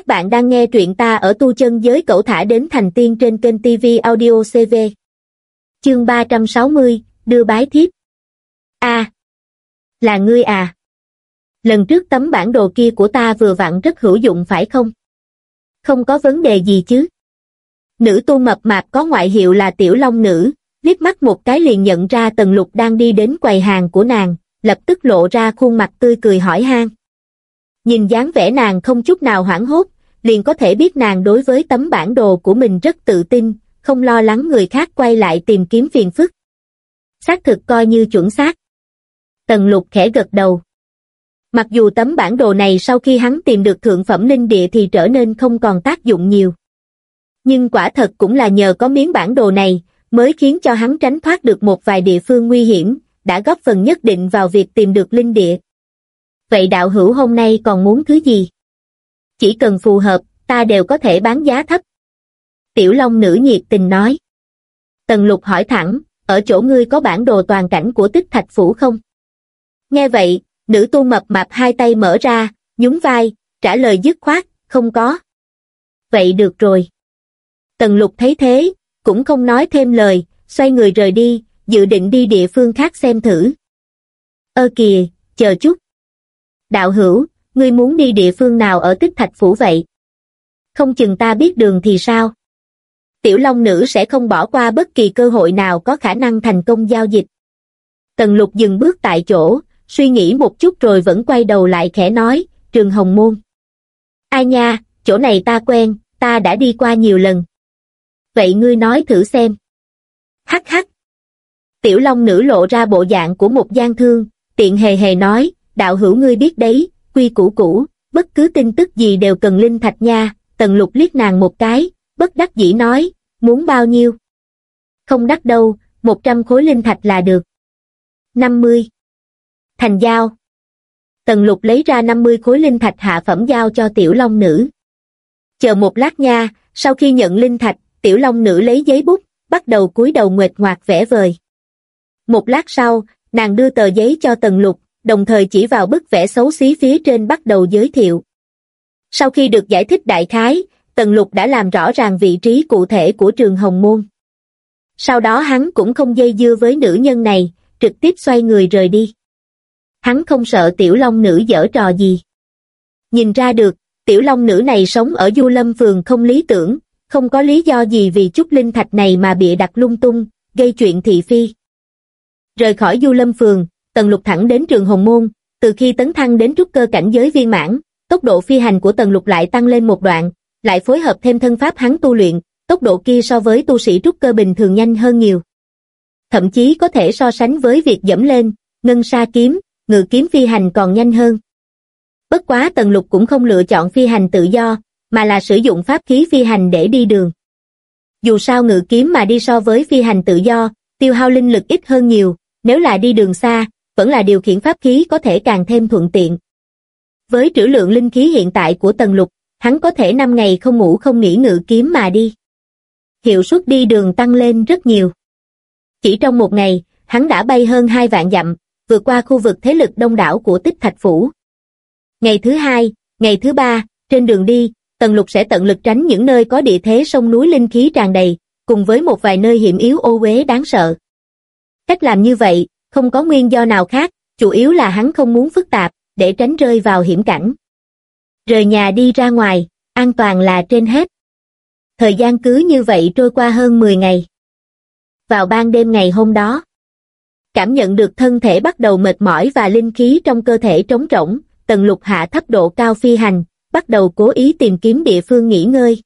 Các bạn đang nghe truyện ta ở tu chân giới cậu thả đến thành tiên trên kênh TV Audio CV. Chương 360, đưa bái thiếp. A. là ngươi à? Lần trước tấm bản đồ kia của ta vừa vặn rất hữu dụng phải không? Không có vấn đề gì chứ? Nữ tu mập mạp có ngoại hiệu là Tiểu Long Nữ, liếc mắt một cái liền nhận ra Tần Lục đang đi đến quầy hàng của nàng, lập tức lộ ra khuôn mặt tươi cười hỏi han. Nhìn dáng vẻ nàng không chút nào hoảng hốt, liền có thể biết nàng đối với tấm bản đồ của mình rất tự tin, không lo lắng người khác quay lại tìm kiếm phiền phức. Xác thực coi như chuẩn xác. Tần lục khẽ gật đầu. Mặc dù tấm bản đồ này sau khi hắn tìm được thượng phẩm linh địa thì trở nên không còn tác dụng nhiều. Nhưng quả thật cũng là nhờ có miếng bản đồ này, mới khiến cho hắn tránh thoát được một vài địa phương nguy hiểm, đã góp phần nhất định vào việc tìm được linh địa. Vậy đạo hữu hôm nay còn muốn thứ gì? Chỉ cần phù hợp, ta đều có thể bán giá thấp. Tiểu Long nữ nhiệt tình nói. Tần lục hỏi thẳng, ở chỗ ngươi có bản đồ toàn cảnh của tích thạch phủ không? Nghe vậy, nữ tu mập mạp hai tay mở ra, nhún vai, trả lời dứt khoát, không có. Vậy được rồi. Tần lục thấy thế, cũng không nói thêm lời, xoay người rời đi, dự định đi địa phương khác xem thử. Ơ kìa, chờ chút. Đạo hữu, ngươi muốn đi địa phương nào ở tích thạch phủ vậy? Không chừng ta biết đường thì sao? Tiểu Long Nữ sẽ không bỏ qua bất kỳ cơ hội nào có khả năng thành công giao dịch. Tần lục dừng bước tại chỗ, suy nghĩ một chút rồi vẫn quay đầu lại khẽ nói, trường Hồng Môn. Ai nha, chỗ này ta quen, ta đã đi qua nhiều lần. Vậy ngươi nói thử xem. Hắc hắc. Tiểu Long Nữ lộ ra bộ dạng của một gian thương, tiện hề hề nói, đạo hữu ngươi biết đấy, quy củ cũ, bất cứ tin tức gì đều cần linh thạch nha, tần lục liếc nàng một cái, bất đắc dĩ nói, muốn bao nhiêu? Không đắt đâu, 100 khối linh thạch là được. 50. Thành giao. Tần lục lấy ra 50 khối linh thạch hạ phẩm giao cho tiểu long nữ. Chờ một lát nha, sau khi nhận linh thạch, tiểu long nữ lấy giấy bút, bắt đầu cúi đầu nguệt ngoạc vẽ vời. Một lát sau, nàng đưa tờ giấy cho tần lục, đồng thời chỉ vào bức vẽ xấu xí phía trên bắt đầu giới thiệu. Sau khi được giải thích đại khái, Tần Lục đã làm rõ ràng vị trí cụ thể của trường Hồng Môn. Sau đó hắn cũng không dây dưa với nữ nhân này, trực tiếp xoay người rời đi. Hắn không sợ tiểu long nữ dở trò gì. Nhìn ra được, tiểu long nữ này sống ở Du Lâm Phường không lý tưởng, không có lý do gì vì chút linh thạch này mà bịa đặt lung tung, gây chuyện thị phi. Rời khỏi Du Lâm Phường, Tần Lục thẳng đến trường Hồng Môn, từ khi tấn thăng đến trúc cơ cảnh giới viên mãn, tốc độ phi hành của Tần Lục lại tăng lên một đoạn, lại phối hợp thêm thân pháp hắn tu luyện, tốc độ kia so với tu sĩ trúc cơ bình thường nhanh hơn nhiều. Thậm chí có thể so sánh với việc dẫm lên, ngân sa kiếm, ngự kiếm phi hành còn nhanh hơn. Bất quá Tần Lục cũng không lựa chọn phi hành tự do, mà là sử dụng pháp khí phi hành để đi đường. Dù sao ngự kiếm mà đi so với phi hành tự do, tiêu hao linh lực ít hơn nhiều, nếu là đi đường xa, vẫn là điều khiển pháp khí có thể càng thêm thuận tiện. Với trữ lượng linh khí hiện tại của Tần Lục, hắn có thể 5 ngày không ngủ không nghỉ ngự kiếm mà đi. Hiệu suất đi đường tăng lên rất nhiều. Chỉ trong một ngày, hắn đã bay hơn hai vạn dặm, vượt qua khu vực thế lực đông đảo của tích thạch phủ. Ngày thứ hai, ngày thứ ba, trên đường đi, Tần Lục sẽ tận lực tránh những nơi có địa thế sông núi linh khí tràn đầy, cùng với một vài nơi hiểm yếu ô uế đáng sợ. Cách làm như vậy, không có nguyên do nào khác, chủ yếu là hắn không muốn phức tạp, để tránh rơi vào hiểm cảnh. Rời nhà đi ra ngoài, an toàn là trên hết. Thời gian cứ như vậy trôi qua hơn 10 ngày. Vào ban đêm ngày hôm đó, cảm nhận được thân thể bắt đầu mệt mỏi và linh khí trong cơ thể trống rỗng, tần lục hạ thấp độ cao phi hành, bắt đầu cố ý tìm kiếm địa phương nghỉ ngơi.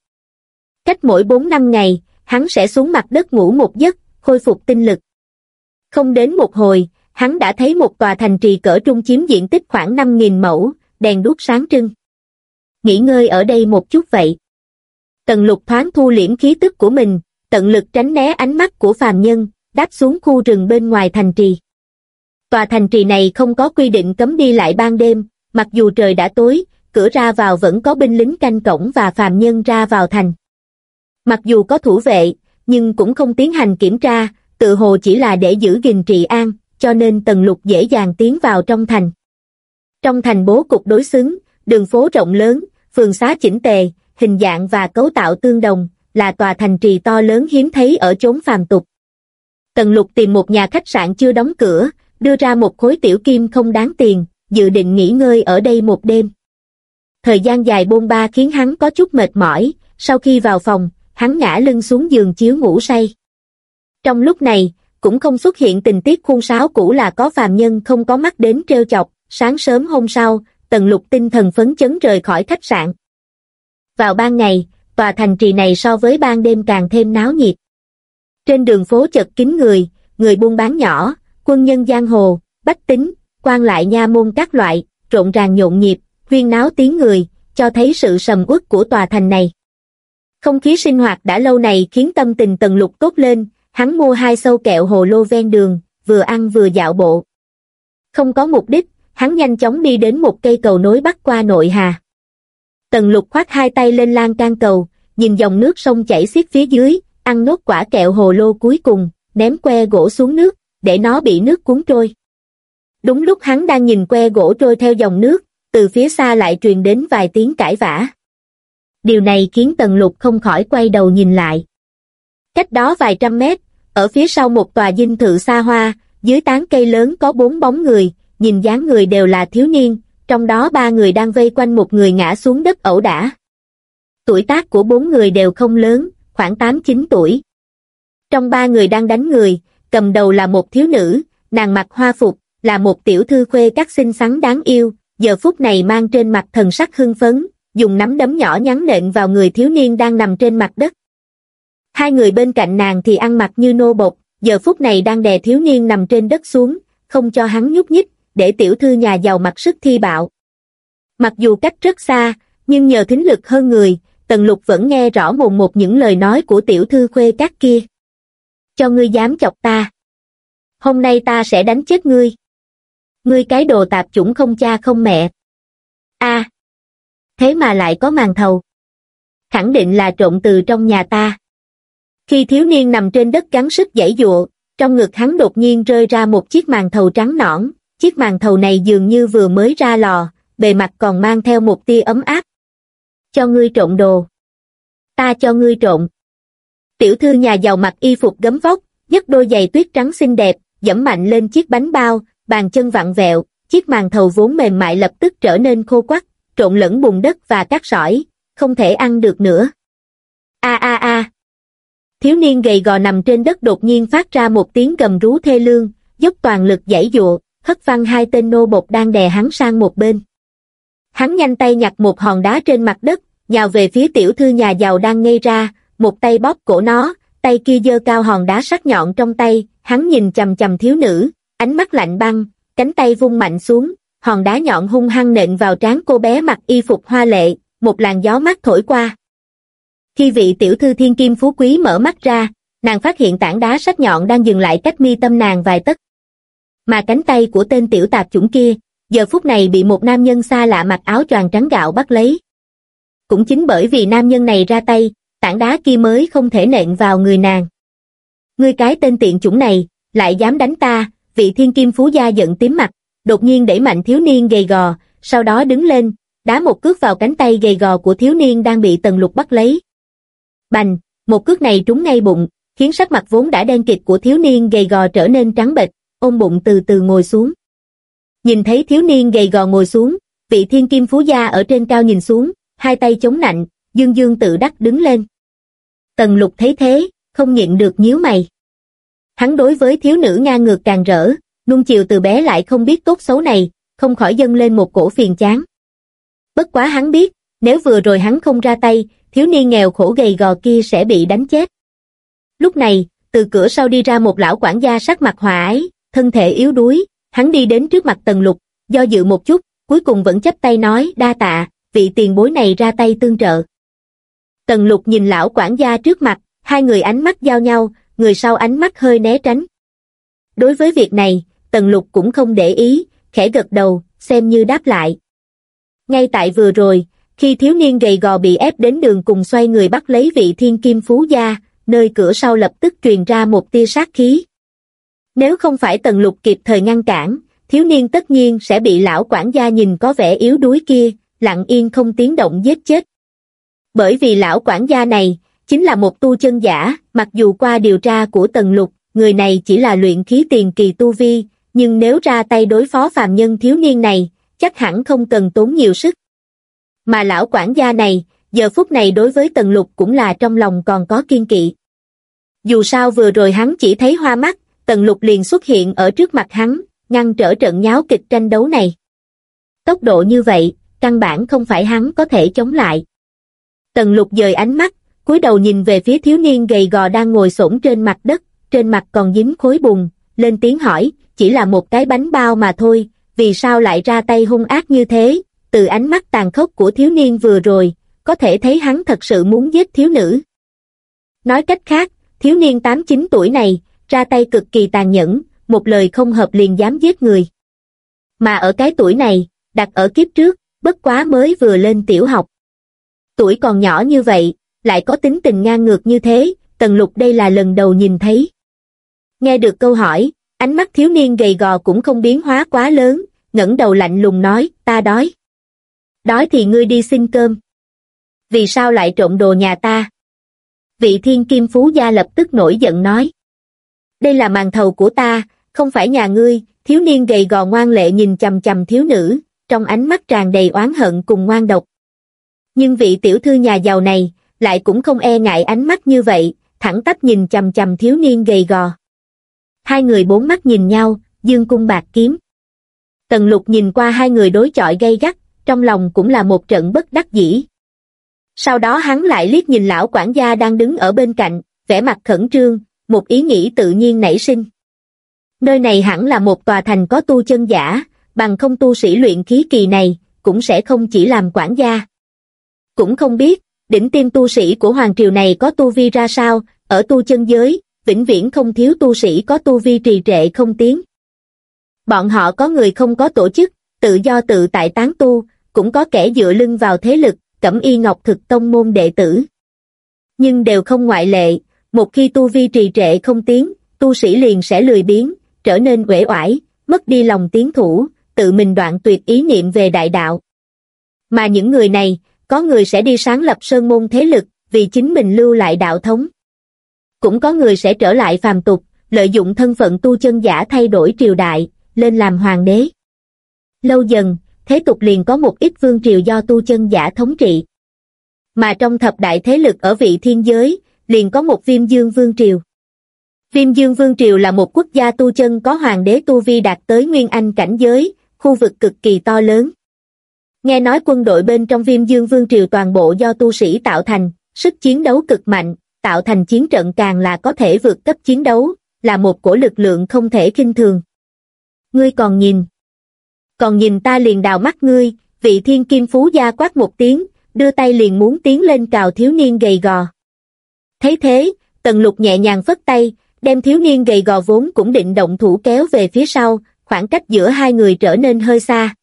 Cách mỗi 4 năm ngày, hắn sẽ xuống mặt đất ngủ một giấc, khôi phục tinh lực. Không đến một hồi, hắn đã thấy một tòa thành trì cỡ trung chiếm diện tích khoảng 5.000 mẫu, đèn đuốc sáng trưng. Nghỉ ngơi ở đây một chút vậy. Tần lục thoáng thu liễm khí tức của mình, tận lực tránh né ánh mắt của phàm nhân, đáp xuống khu rừng bên ngoài thành trì. Tòa thành trì này không có quy định cấm đi lại ban đêm, mặc dù trời đã tối, cửa ra vào vẫn có binh lính canh cổng và phàm nhân ra vào thành. Mặc dù có thủ vệ, nhưng cũng không tiến hành kiểm tra, tự hồ chỉ là để giữ gìn trị an, cho nên Tần Lục dễ dàng tiến vào trong thành. Trong thành bố cục đối xứng, đường phố rộng lớn, phường xá chỉnh tề, hình dạng và cấu tạo tương đồng, là tòa thành trì to lớn hiếm thấy ở chốn phàm tục. Tần lục tìm một nhà khách sạn chưa đóng cửa, đưa ra một khối tiểu kim không đáng tiền, dự định nghỉ ngơi ở đây một đêm. Thời gian dài bôn ba khiến hắn có chút mệt mỏi, sau khi vào phòng, hắn ngã lưng xuống giường chiếu ngủ say. Trong lúc này, cũng không xuất hiện tình tiết khuôn sáo cũ là có phàm nhân không có mắt đến treo chọc, sáng sớm hôm sau, tần lục tinh thần phấn chấn rời khỏi khách sạn. Vào ban ngày, tòa thành trì này so với ban đêm càng thêm náo nhiệt. Trên đường phố chật kín người, người buôn bán nhỏ, quân nhân giang hồ, bách tính, quan lại nha môn các loại, rộn ràng nhộn nhịp, huyên náo tiếng người, cho thấy sự sầm uất của tòa thành này. Không khí sinh hoạt đã lâu này khiến tâm tình tần lục tốt lên, hắn mua hai sâu kẹo hồ lô ven đường, vừa ăn vừa dạo bộ. Không có mục đích, hắn nhanh chóng đi đến một cây cầu nối bắc qua nội hà. Tần lục khoát hai tay lên lan can cầu, nhìn dòng nước sông chảy xiết phía dưới, ăn nốt quả kẹo hồ lô cuối cùng, ném que gỗ xuống nước, để nó bị nước cuốn trôi. Đúng lúc hắn đang nhìn que gỗ trôi theo dòng nước, từ phía xa lại truyền đến vài tiếng cãi vã. Điều này khiến Tần Lục không khỏi quay đầu nhìn lại. Cách đó vài trăm mét, ở phía sau một tòa dinh thự xa hoa, dưới tán cây lớn có bốn bóng người, nhìn dáng người đều là thiếu niên, trong đó ba người đang vây quanh một người ngã xuống đất ẩu đả. Tuổi tác của bốn người đều không lớn, khoảng 8-9 tuổi. Trong ba người đang đánh người, cầm đầu là một thiếu nữ, nàng mặc hoa phục, là một tiểu thư khuê các xinh xắn đáng yêu, giờ phút này mang trên mặt thần sắc hưng phấn, dùng nắm đấm nhỏ nhắn nện vào người thiếu niên đang nằm trên mặt đất. Hai người bên cạnh nàng thì ăn mặc như nô bộc, giờ phút này đang đè thiếu niên nằm trên đất xuống, không cho hắn nhúc nhích, để tiểu thư nhà giàu mặc sức thi bạo. Mặc dù cách rất xa, nhưng nhờ thính lực hơn người, Tần Lục vẫn nghe rõ mồn một những lời nói của tiểu thư khuê các kia. Cho ngươi dám chọc ta. Hôm nay ta sẽ đánh chết ngươi. Ngươi cái đồ tạp chủng không cha không mẹ. a thế mà lại có màn thầu. Khẳng định là trộn từ trong nhà ta. Khi thiếu niên nằm trên đất gắng sức giãy dụa, trong ngực hắn đột nhiên rơi ra một chiếc màn thầu trắng nõn, chiếc màn thầu này dường như vừa mới ra lò, bề mặt còn mang theo một tia ấm áp. Cho ngươi trộn đồ. Ta cho ngươi trộn. Tiểu thư nhà giàu mặc y phục gấm vóc, nhấc đôi giày tuyết trắng xinh đẹp, dẫm mạnh lên chiếc bánh bao, bàn chân vặn vẹo, chiếc màn thầu vốn mềm mại lập tức trở nên khô quắc, trộn lẫn bùn đất và cát sỏi, không thể ăn được nữa. A a a. Thiếu niên gầy gò nằm trên đất đột nhiên phát ra một tiếng gầm rú thê lương, dốc toàn lực giãy dụa, hất văng hai tên nô bột đang đè hắn sang một bên. Hắn nhanh tay nhặt một hòn đá trên mặt đất, nhào về phía tiểu thư nhà giàu đang ngây ra, một tay bóp cổ nó, tay kia giơ cao hòn đá sắc nhọn trong tay, hắn nhìn chầm chầm thiếu nữ, ánh mắt lạnh băng, cánh tay vung mạnh xuống, hòn đá nhọn hung hăng nện vào trán cô bé mặc y phục hoa lệ, một làn gió mát thổi qua. Khi vị tiểu thư thiên kim phú quý mở mắt ra, nàng phát hiện tảng đá sắc nhọn đang dừng lại cách mi tâm nàng vài tấc. Mà cánh tay của tên tiểu tạp chủng kia, giờ phút này bị một nam nhân xa lạ mặc áo choàng trắng gạo bắt lấy. Cũng chính bởi vì nam nhân này ra tay, tảng đá kia mới không thể nện vào người nàng. Ngươi cái tên tiện chủng này, lại dám đánh ta, vị thiên kim phú gia giận tím mặt, đột nhiên đẩy mạnh thiếu niên gầy gò, sau đó đứng lên, đá một cước vào cánh tay gầy gò của thiếu niên đang bị tần lục bắt lấy. Bành, một cước này trúng ngay bụng, khiến sắc mặt vốn đã đen kịt của thiếu niên gầy gò trở nên trắng bệch, ôm bụng từ từ ngồi xuống. Nhìn thấy thiếu niên gầy gò ngồi xuống, vị thiên kim phú gia ở trên cao nhìn xuống, hai tay chống nạnh, dương dương tự đắc đứng lên. Tần lục thấy thế, không nhịn được nhíu mày. Hắn đối với thiếu nữ nga ngược càng rỡ, nung chiều từ bé lại không biết tốt xấu này, không khỏi dâng lên một cổ phiền chán. Bất quá hắn biết, nếu vừa rồi hắn không ra tay, thiếu niên nghèo khổ gầy gò kia sẽ bị đánh chết. Lúc này, từ cửa sau đi ra một lão quản gia sắc mặt hòa ái, thân thể yếu đuối, hắn đi đến trước mặt tần lục, do dự một chút, cuối cùng vẫn chấp tay nói đa tạ, vị tiền bối này ra tay tương trợ. Tần lục nhìn lão quản gia trước mặt, hai người ánh mắt giao nhau, người sau ánh mắt hơi né tránh. Đối với việc này, tần lục cũng không để ý, khẽ gật đầu, xem như đáp lại. Ngay tại vừa rồi, khi thiếu niên gầy gò bị ép đến đường cùng xoay người bắt lấy vị thiên kim phú gia, nơi cửa sau lập tức truyền ra một tia sát khí. Nếu không phải tần lục kịp thời ngăn cản, thiếu niên tất nhiên sẽ bị lão quản gia nhìn có vẻ yếu đuối kia, lặng yên không tiếng động giết chết. Bởi vì lão quản gia này, chính là một tu chân giả, mặc dù qua điều tra của Tần Lục, người này chỉ là luyện khí tiền kỳ tu vi, nhưng nếu ra tay đối phó phàm nhân thiếu niên này, chắc hẳn không cần tốn nhiều sức. Mà lão quản gia này, giờ phút này đối với Tần Lục cũng là trong lòng còn có kiên kỵ. Dù sao vừa rồi hắn chỉ thấy hoa mắt, Tần Lục liền xuất hiện ở trước mặt hắn, ngăn trở trận nháo kịch tranh đấu này. Tốc độ như vậy, căn bản không phải hắn có thể chống lại. Tần Lục dời ánh mắt, cúi đầu nhìn về phía thiếu niên gầy gò đang ngồi xổm trên mặt đất, trên mặt còn dính khối bùn, lên tiếng hỏi, chỉ là một cái bánh bao mà thôi, vì sao lại ra tay hung ác như thế, từ ánh mắt tàn khốc của thiếu niên vừa rồi, có thể thấy hắn thật sự muốn giết thiếu nữ. Nói cách khác, thiếu niên 8-9 tuổi này, ra tay cực kỳ tàn nhẫn, một lời không hợp liền dám giết người. Mà ở cái tuổi này, đặt ở kiếp trước, bất quá mới vừa lên tiểu học. Tuổi còn nhỏ như vậy, lại có tính tình ngang ngược như thế, Tần Lục đây là lần đầu nhìn thấy. Nghe được câu hỏi, ánh mắt thiếu niên gầy gò cũng không biến hóa quá lớn, ngẩng đầu lạnh lùng nói, ta đói. Đói thì ngươi đi xin cơm. Vì sao lại trộm đồ nhà ta? Vị thiên kim phú gia lập tức nổi giận nói. Đây là màn thầu của ta, không phải nhà ngươi, thiếu niên gầy gò ngoan lệ nhìn chầm chầm thiếu nữ, trong ánh mắt tràn đầy oán hận cùng ngoan độc. Nhưng vị tiểu thư nhà giàu này, lại cũng không e ngại ánh mắt như vậy, thẳng tắp nhìn chầm chầm thiếu niên gầy gò. Hai người bốn mắt nhìn nhau, dương cung bạc kiếm. Tần lục nhìn qua hai người đối chọi gay gắt, trong lòng cũng là một trận bất đắc dĩ. Sau đó hắn lại liếc nhìn lão quản gia đang đứng ở bên cạnh, vẻ mặt khẩn trương, một ý nghĩ tự nhiên nảy sinh. Nơi này hẳn là một tòa thành có tu chân giả, bằng không tu sĩ luyện khí kỳ này, cũng sẽ không chỉ làm quản gia. Cũng không biết, đỉnh tiêm tu sĩ của hoàng triều này có tu vi ra sao, ở tu chân giới, vĩnh viễn không thiếu tu sĩ có tu vi trì trệ không tiến. Bọn họ có người không có tổ chức, tự do tự tại tán tu, cũng có kẻ dựa lưng vào thế lực, cẩm y ngọc thực tông môn đệ tử. Nhưng đều không ngoại lệ, một khi tu vi trì trệ không tiến, tu sĩ liền sẽ lười biếng, trở nên uể oải, mất đi lòng tiến thủ, tự mình đoạn tuyệt ý niệm về đại đạo. Mà những người này, có người sẽ đi sáng lập sơn môn thế lực, vì chính mình lưu lại đạo thống. Cũng có người sẽ trở lại phàm tục, lợi dụng thân phận tu chân giả thay đổi triều đại, lên làm hoàng đế. Lâu dần, thế tục liền có một ít vương triều do tu chân giả thống trị. Mà trong thập đại thế lực ở vị thiên giới, liền có một viêm dương vương triều. Viêm dương vương triều là một quốc gia tu chân có hoàng đế tu vi đạt tới nguyên anh cảnh giới, khu vực cực kỳ to lớn. Nghe nói quân đội bên trong viêm dương vương triều toàn bộ do tu sĩ tạo thành, sức chiến đấu cực mạnh, tạo thành chiến trận càng là có thể vượt cấp chiến đấu, là một cổ lực lượng không thể kinh thường. Ngươi còn nhìn. Còn nhìn ta liền đào mắt ngươi, vị thiên kim phú gia quát một tiếng, đưa tay liền muốn tiến lên cào thiếu niên gầy gò. Thấy thế, tần lục nhẹ nhàng phất tay, đem thiếu niên gầy gò vốn cũng định động thủ kéo về phía sau, khoảng cách giữa hai người trở nên hơi xa.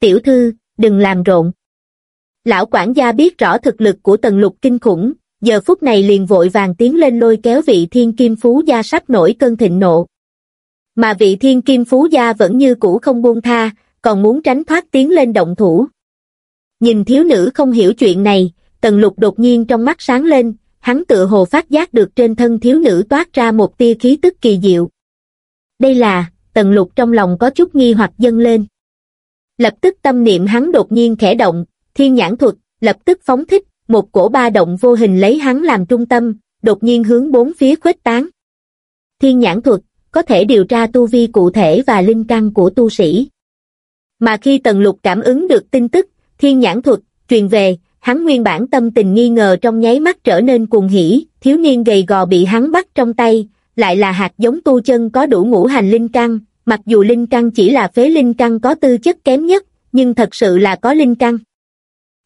Tiểu thư, đừng làm rộn. Lão quản gia biết rõ thực lực của tần lục kinh khủng, giờ phút này liền vội vàng tiến lên lôi kéo vị thiên kim phú gia sắp nổi cơn thịnh nộ. Mà vị thiên kim phú gia vẫn như cũ không buông tha, còn muốn tránh thoát tiến lên động thủ. Nhìn thiếu nữ không hiểu chuyện này, tần lục đột nhiên trong mắt sáng lên, hắn tự hồ phát giác được trên thân thiếu nữ toát ra một tia khí tức kỳ diệu. Đây là, tần lục trong lòng có chút nghi hoặc dâng lên. Lập tức tâm niệm hắn đột nhiên khẽ động, thiên nhãn thuật, lập tức phóng thích, một cổ ba động vô hình lấy hắn làm trung tâm, đột nhiên hướng bốn phía khuếch tán. Thiên nhãn thuật, có thể điều tra tu vi cụ thể và linh căn của tu sĩ. Mà khi tần lục cảm ứng được tin tức, thiên nhãn thuật, truyền về, hắn nguyên bản tâm tình nghi ngờ trong nháy mắt trở nên cuồng hỉ, thiếu niên gầy gò bị hắn bắt trong tay, lại là hạt giống tu chân có đủ ngũ hành linh căn, mặc dù linh căn chỉ là phế linh căn có tư chất kém nhất, nhưng thật sự là có linh căn.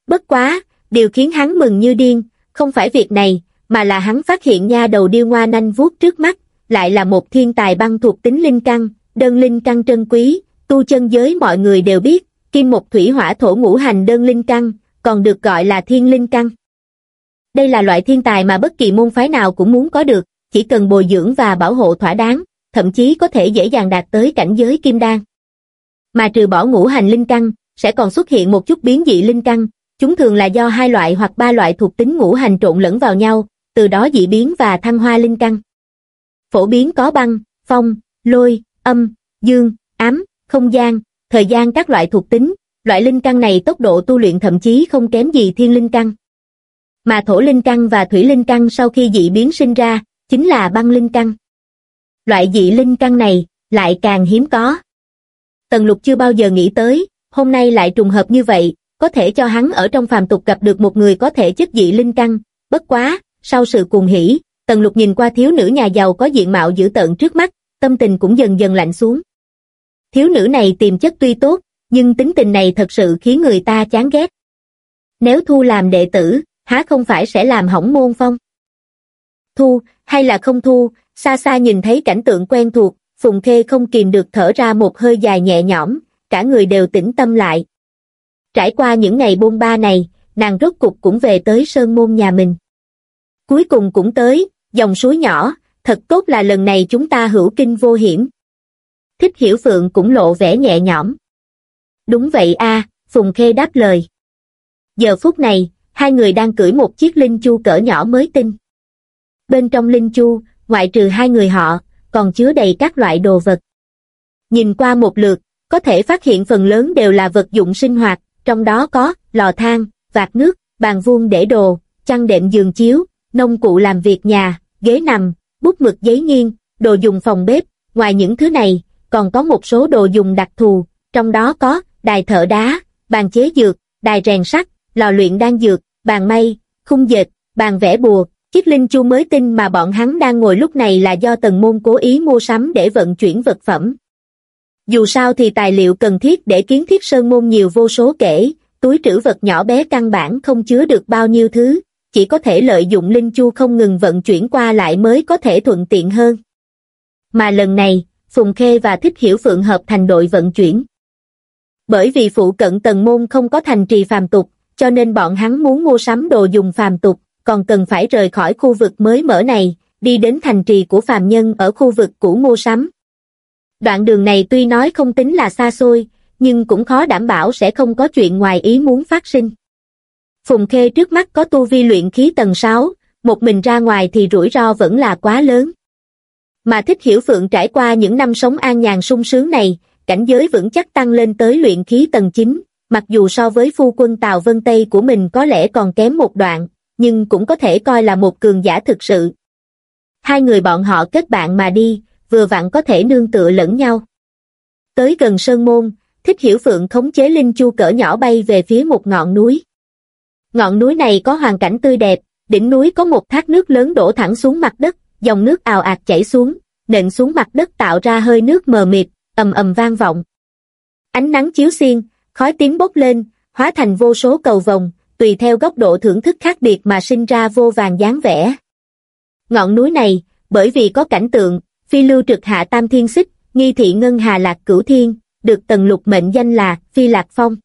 Bất quá, điều khiến hắn mừng như điên, không phải việc này, mà là hắn phát hiện nha đầu điêu ngoa nanh vuốt trước mắt, lại là một thiên tài băng thuộc tính linh căn, đơn linh căn trân quý, tu chân giới mọi người đều biết, kim một thủy hỏa thổ ngũ hành đơn linh căn, còn được gọi là thiên linh căn. Đây là loại thiên tài mà bất kỳ môn phái nào cũng muốn có được, chỉ cần bồi dưỡng và bảo hộ thỏa đáng, thậm chí có thể dễ dàng đạt tới cảnh giới kim đan. Mà trừ bỏ ngũ hành linh căn, sẽ còn xuất hiện một chút biến dị linh căn, chúng thường là do hai loại hoặc ba loại thuộc tính ngũ hành trộn lẫn vào nhau, từ đó dị biến và thăng hoa linh căn. Phổ biến có băng, phong, lôi, âm, dương, ám, không gian, thời gian các loại thuộc tính, loại linh căn này tốc độ tu luyện thậm chí không kém gì thiên linh căn. Mà thổ linh căn và thủy linh căn sau khi dị biến sinh ra, chính là băng linh căn. Loại dị linh căn này, lại càng hiếm có. Tần lục chưa bao giờ nghĩ tới, hôm nay lại trùng hợp như vậy, có thể cho hắn ở trong phàm tục gặp được một người có thể chất dị linh căn, bất quá, sau sự cuồng hỉ, tần lục nhìn qua thiếu nữ nhà giàu có diện mạo dữ tợn trước mắt, tâm tình cũng dần dần lạnh xuống. Thiếu nữ này tiềm chất tuy tốt, nhưng tính tình này thật sự khiến người ta chán ghét. Nếu thu làm đệ tử, há không phải sẽ làm hỏng môn phong? Thu, hay là không thu, xa xa nhìn thấy cảnh tượng quen thuộc, Phùng Khê không kìm được thở ra một hơi dài nhẹ nhõm, cả người đều tĩnh tâm lại. Trải qua những ngày bôn ba này, nàng rốt cục cũng về tới sơn môn nhà mình. Cuối cùng cũng tới, dòng suối nhỏ, thật tốt là lần này chúng ta hữu kinh vô hiểm. Thích hiểu phượng cũng lộ vẻ nhẹ nhõm. Đúng vậy a Phùng Khê đáp lời. Giờ phút này, hai người đang cưỡi một chiếc linh chu cỡ nhỏ mới tinh. Bên trong linh chu, ngoại trừ hai người họ, còn chứa đầy các loại đồ vật. Nhìn qua một lượt, có thể phát hiện phần lớn đều là vật dụng sinh hoạt, trong đó có lò than, vạt nước, bàn vuông để đồ, chăn đệm giường chiếu, nông cụ làm việc nhà, ghế nằm, bút mực giấy nghiêng, đồ dùng phòng bếp, ngoài những thứ này, còn có một số đồ dùng đặc thù, trong đó có đài thợ đá, bàn chế dược, đài rèn sắt, lò luyện đan dược, bàn may, khung dệt, bàn vẽ bùa, chiếc linh chu mới tin mà bọn hắn đang ngồi lúc này là do tần môn cố ý mua sắm để vận chuyển vật phẩm. Dù sao thì tài liệu cần thiết để kiến thiết sơn môn nhiều vô số kể, túi trữ vật nhỏ bé căn bản không chứa được bao nhiêu thứ, chỉ có thể lợi dụng linh chu không ngừng vận chuyển qua lại mới có thể thuận tiện hơn. Mà lần này, Phùng Khê và Thích Hiểu Phượng hợp thành đội vận chuyển. Bởi vì phụ cận tần môn không có thành trì phàm tục, cho nên bọn hắn muốn mua sắm đồ dùng phàm tục, còn cần phải rời khỏi khu vực mới mở này, đi đến thành trì của phàm nhân ở khu vực cũ mua sắm. Đoạn đường này tuy nói không tính là xa xôi, nhưng cũng khó đảm bảo sẽ không có chuyện ngoài ý muốn phát sinh. Phùng Khê trước mắt có tu vi luyện khí tầng 6, một mình ra ngoài thì rủi ro vẫn là quá lớn. Mà thích hiểu Phượng trải qua những năm sống an nhàn sung sướng này, cảnh giới vững chắc tăng lên tới luyện khí tầng 9, mặc dù so với phu quân Tào Vân Tây của mình có lẽ còn kém một đoạn, nhưng cũng có thể coi là một cường giả thực sự. Hai người bọn họ kết bạn mà đi, vừa vặn có thể nương tựa lẫn nhau. Tới gần Sơn Môn, Thích Hiểu Phượng khống chế Linh Chu cỡ nhỏ bay về phía một ngọn núi. Ngọn núi này có hoàn cảnh tươi đẹp, đỉnh núi có một thác nước lớn đổ thẳng xuống mặt đất, dòng nước ào ạt chảy xuống, nện xuống mặt đất tạo ra hơi nước mờ mịt, ầm ầm vang vọng. Ánh nắng chiếu xiên, khói tím bốc lên, hóa thành vô số cầu vồng, tùy theo góc độ thưởng thức khác biệt mà sinh ra vô vàng dáng vẻ. Ngọn núi này, bởi vì có cảnh tượng, phi lưu trực hạ tam thiên xích, nghi thị ngân hà lạc cửu thiên, được tần lục mệnh danh là phi lạc phong.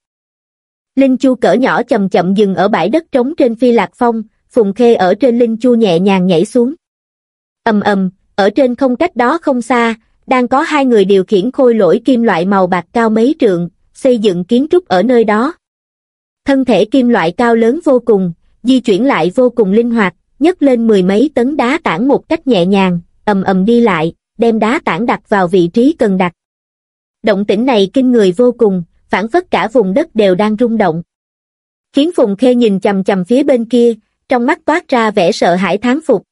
Linh chu cỡ nhỏ chậm chậm dừng ở bãi đất trống trên phi lạc phong, phùng khê ở trên linh chu nhẹ nhàng nhảy xuống. ầm ầm, ở trên không cách đó không xa, đang có hai người điều khiển khôi lỗi kim loại màu bạc cao mấy trượng, xây dựng kiến trúc ở nơi đó. Thân thể kim loại cao lớn vô cùng, di chuyển lại vô cùng linh hoạt, nhấc lên mười mấy tấn đá tảng một cách nhẹ nhàng, ầm ầm đi lại, đem đá tảng đặt vào vị trí cần đặt. Động tĩnh này kinh người vô cùng, phản phất cả vùng đất đều đang rung động. Khiến Phùng Khê nhìn chầm chầm phía bên kia, trong mắt toát ra vẻ sợ hãi thán phục.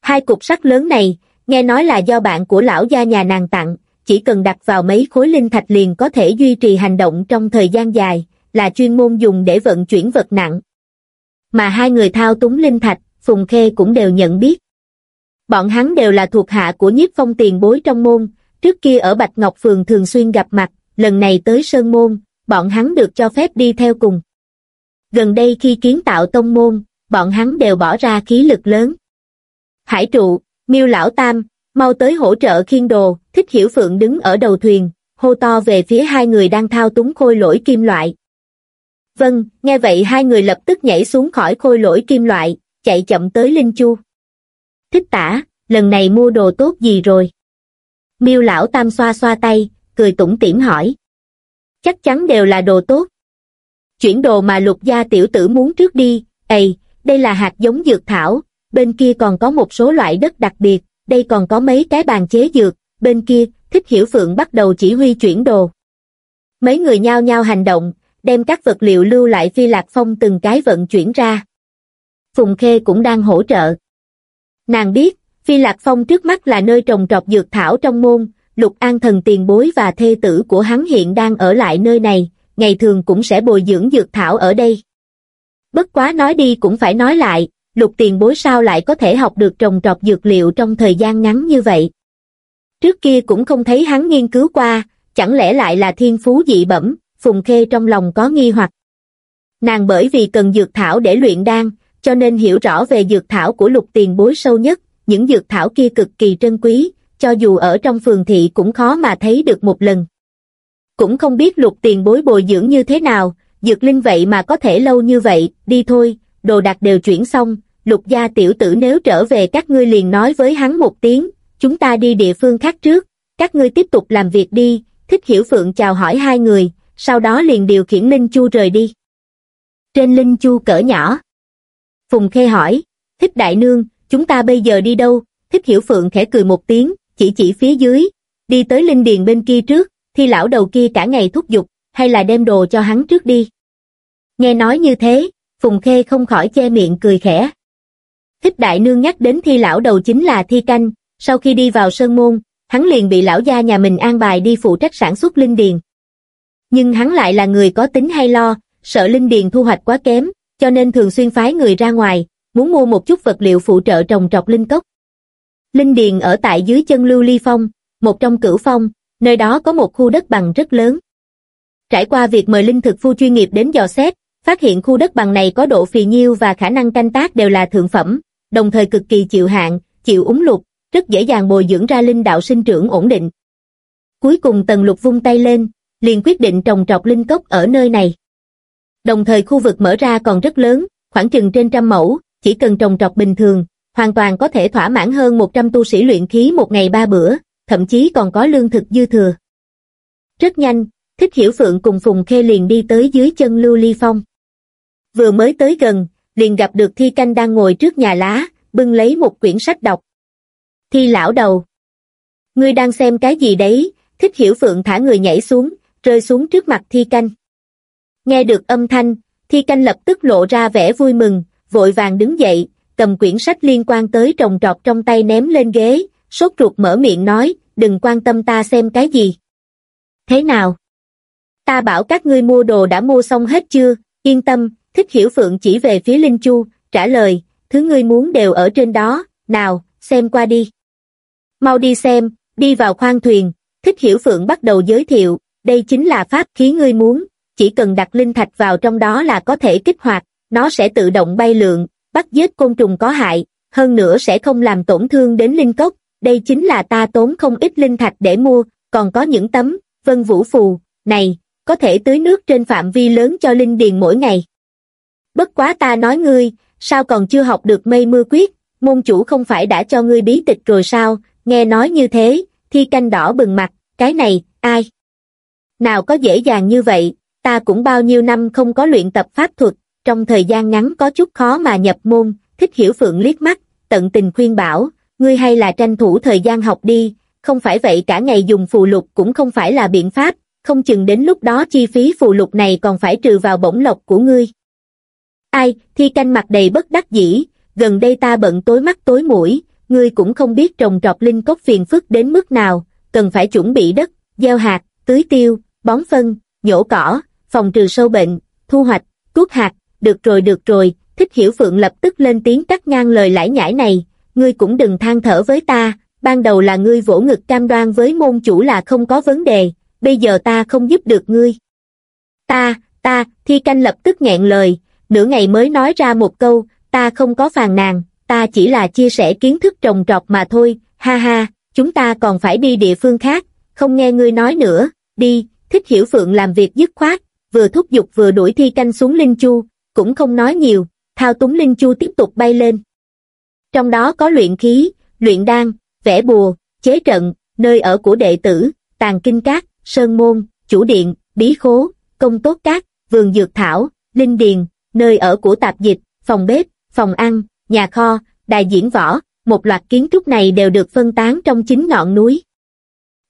Hai cục sắt lớn này, nghe nói là do bạn của lão gia nhà nàng tặng, chỉ cần đặt vào mấy khối linh thạch liền có thể duy trì hành động trong thời gian dài, là chuyên môn dùng để vận chuyển vật nặng. Mà hai người thao túng linh thạch, Phùng Khê cũng đều nhận biết. Bọn hắn đều là thuộc hạ của nhiếp phong tiền bối trong môn, trước kia ở Bạch Ngọc Phường thường xuyên gặp mặt, lần này tới Sơn Môn, bọn hắn được cho phép đi theo cùng. Gần đây khi kiến tạo tông môn, bọn hắn đều bỏ ra khí lực lớn. Hải trụ, miêu lão tam, mau tới hỗ trợ khiên đồ, thích hiểu phượng đứng ở đầu thuyền, hô to về phía hai người đang thao túng khôi lỗi kim loại. Vâng, nghe vậy hai người lập tức nhảy xuống khỏi khôi lỗi kim loại, chạy chậm tới Linh Chu. Thích tả, lần này mua đồ tốt gì rồi? Miêu lão tam xoa xoa tay, cười tủm tỉm hỏi. chắc chắn đều là đồ tốt. Chuyển đồ mà lục gia tiểu tử muốn trước đi, ầy, đây là hạt giống dược thảo, bên kia còn có một số loại đất đặc biệt, đây còn có mấy cái bàn chế dược, bên kia, thích hiểu phượng bắt đầu chỉ huy chuyển đồ. Mấy người nhao nhao hành động, đem các vật liệu lưu lại phi lạc phong từng cái vận chuyển ra. Phùng Khê cũng đang hỗ trợ. Nàng biết, phi lạc phong trước mắt là nơi trồng trọt dược thảo trong môn, lục an thần tiền bối và thê tử của hắn hiện đang ở lại nơi này, ngày thường cũng sẽ bồi dưỡng dược thảo ở đây. Bất quá nói đi cũng phải nói lại, lục tiền bối sao lại có thể học được trồng trọt dược liệu trong thời gian ngắn như vậy. Trước kia cũng không thấy hắn nghiên cứu qua, chẳng lẽ lại là thiên phú dị bẩm, Phùng Khê trong lòng có nghi hoặc. Nàng bởi vì cần dược thảo để luyện đan, cho nên hiểu rõ về dược thảo của lục tiền bối sâu nhất, những dược thảo kia cực kỳ trân quý, cho dù ở trong phường thị cũng khó mà thấy được một lần. Cũng không biết lục tiền bối bồi dưỡng như thế nào, dược linh vậy mà có thể lâu như vậy, đi thôi, đồ đạc đều chuyển xong, lục gia tiểu tử nếu trở về các ngươi liền nói với hắn một tiếng, chúng ta đi địa phương khác trước, các ngươi tiếp tục làm việc đi, thích hiểu phượng chào hỏi hai người, sau đó liền điều khiển Linh Chu rời đi. Trên Linh Chu cỡ nhỏ. Phùng Khê hỏi, thích đại nương, chúng ta bây giờ đi đâu? Thích hiểu phượng khẽ cười một tiếng, chỉ chỉ phía dưới, đi tới Linh Điền bên kia trước, thi lão đầu kia cả ngày thúc giục, hay là đem đồ cho hắn trước đi. Nghe nói như thế, Phùng Khê không khỏi che miệng cười khẽ. Thích đại nương nhắc đến thi lão đầu chính là thi canh, sau khi đi vào sơn môn, hắn liền bị lão gia nhà mình an bài đi phụ trách sản xuất linh điền. Nhưng hắn lại là người có tính hay lo, sợ linh điền thu hoạch quá kém, cho nên thường xuyên phái người ra ngoài, muốn mua một chút vật liệu phụ trợ trồng trọt linh cốc. Linh điền ở tại dưới chân lưu ly phong, một trong cửu phong, nơi đó có một khu đất bằng rất lớn. Trải qua việc mời linh thực phu chuyên nghiệp đến dò xét, phát hiện khu đất bằng này có độ phì nhiêu và khả năng canh tác đều là thượng phẩm, đồng thời cực kỳ chịu hạn, chịu úng lụt, rất dễ dàng bồi dưỡng ra linh đạo sinh trưởng ổn định. Cuối cùng Tần Lục vung tay lên, liền quyết định trồng trọt linh cốc ở nơi này. Đồng thời khu vực mở ra còn rất lớn, khoảng chừng trên trăm mẫu, chỉ cần trồng trọt bình thường, hoàn toàn có thể thỏa mãn hơn 100 tu sĩ luyện khí một ngày ba bữa, thậm chí còn có lương thực dư thừa. Rất nhanh, Thích Hiểu Phượng cùng Phùng Khê liền đi tới dưới chân Lưu Ly Phong. Vừa mới tới gần, liền gặp được Thi Canh đang ngồi trước nhà lá, bưng lấy một quyển sách đọc. Thi lão đầu. Ngươi đang xem cái gì đấy? Thích Hiểu Phượng thả người nhảy xuống, rơi xuống trước mặt Thi Canh. Nghe được âm thanh, Thi Canh lập tức lộ ra vẻ vui mừng, vội vàng đứng dậy, cầm quyển sách liên quan tới trồng trọt trong tay ném lên ghế, sốt ruột mở miệng nói, đừng quan tâm ta xem cái gì. Thế nào? Ta bảo các ngươi mua đồ đã mua xong hết chưa, yên tâm, thích hiểu phượng chỉ về phía Linh Chu, trả lời, thứ ngươi muốn đều ở trên đó, nào, xem qua đi. Mau đi xem, đi vào khoang thuyền, thích hiểu phượng bắt đầu giới thiệu, đây chính là pháp khí ngươi muốn, chỉ cần đặt linh thạch vào trong đó là có thể kích hoạt, nó sẽ tự động bay lượn, bắt giết côn trùng có hại, hơn nữa sẽ không làm tổn thương đến linh cốc, đây chính là ta tốn không ít linh thạch để mua, còn có những tấm, vân vũ phù, này, có thể tưới nước trên phạm vi lớn cho linh điền mỗi ngày. Bất quá ta nói ngươi, sao còn chưa học được mây mưa quyết, môn chủ không phải đã cho ngươi bí tịch rồi sao, nghe nói như thế, thi canh đỏ bừng mặt, cái này, ai? Nào có dễ dàng như vậy, ta cũng bao nhiêu năm không có luyện tập pháp thuật, trong thời gian ngắn có chút khó mà nhập môn, thích hiểu phượng liếc mắt, tận tình khuyên bảo, ngươi hay là tranh thủ thời gian học đi, không phải vậy cả ngày dùng phù lục cũng không phải là biện pháp, không chừng đến lúc đó chi phí phù lục này còn phải trừ vào bổng lộc của ngươi. Ai, thi canh mặt đầy bất đắc dĩ, gần đây ta bận tối mắt tối mũi, ngươi cũng không biết trồng trọt linh cốc phiền phức đến mức nào, cần phải chuẩn bị đất, gieo hạt, tưới tiêu, bón phân, nhổ cỏ, phòng trừ sâu bệnh, thu hoạch, tuốt hạt, được rồi được rồi, thích hiểu phượng lập tức lên tiếng cắt ngang lời lãi nhãi này, ngươi cũng đừng than thở với ta, ban đầu là ngươi vỗ ngực cam đoan với môn chủ là không có vấn đề, bây giờ ta không giúp được ngươi. Ta, ta, thi canh lập tức nghẹn lời, nửa ngày mới nói ra một câu, ta không có phàn nàn, ta chỉ là chia sẻ kiến thức trồng trọt mà thôi, ha ha, chúng ta còn phải đi địa phương khác, không nghe ngươi nói nữa, đi, thích hiểu phượng làm việc dứt khoát, vừa thúc giục vừa đuổi thi canh xuống Linh Chu, cũng không nói nhiều, thao túng Linh Chu tiếp tục bay lên. Trong đó có luyện khí, luyện đan, vẽ bùa, chế trận, nơi ở của đệ tử, tàn kinh cát, sơn môn, chủ điện, bí khố, công tốt cát, vườn dược thảo, linh điền, nơi ở của tạp dịch, phòng bếp, phòng ăn, nhà kho, đài diễn võ, một loạt kiến trúc này đều được phân tán trong chính ngọn núi.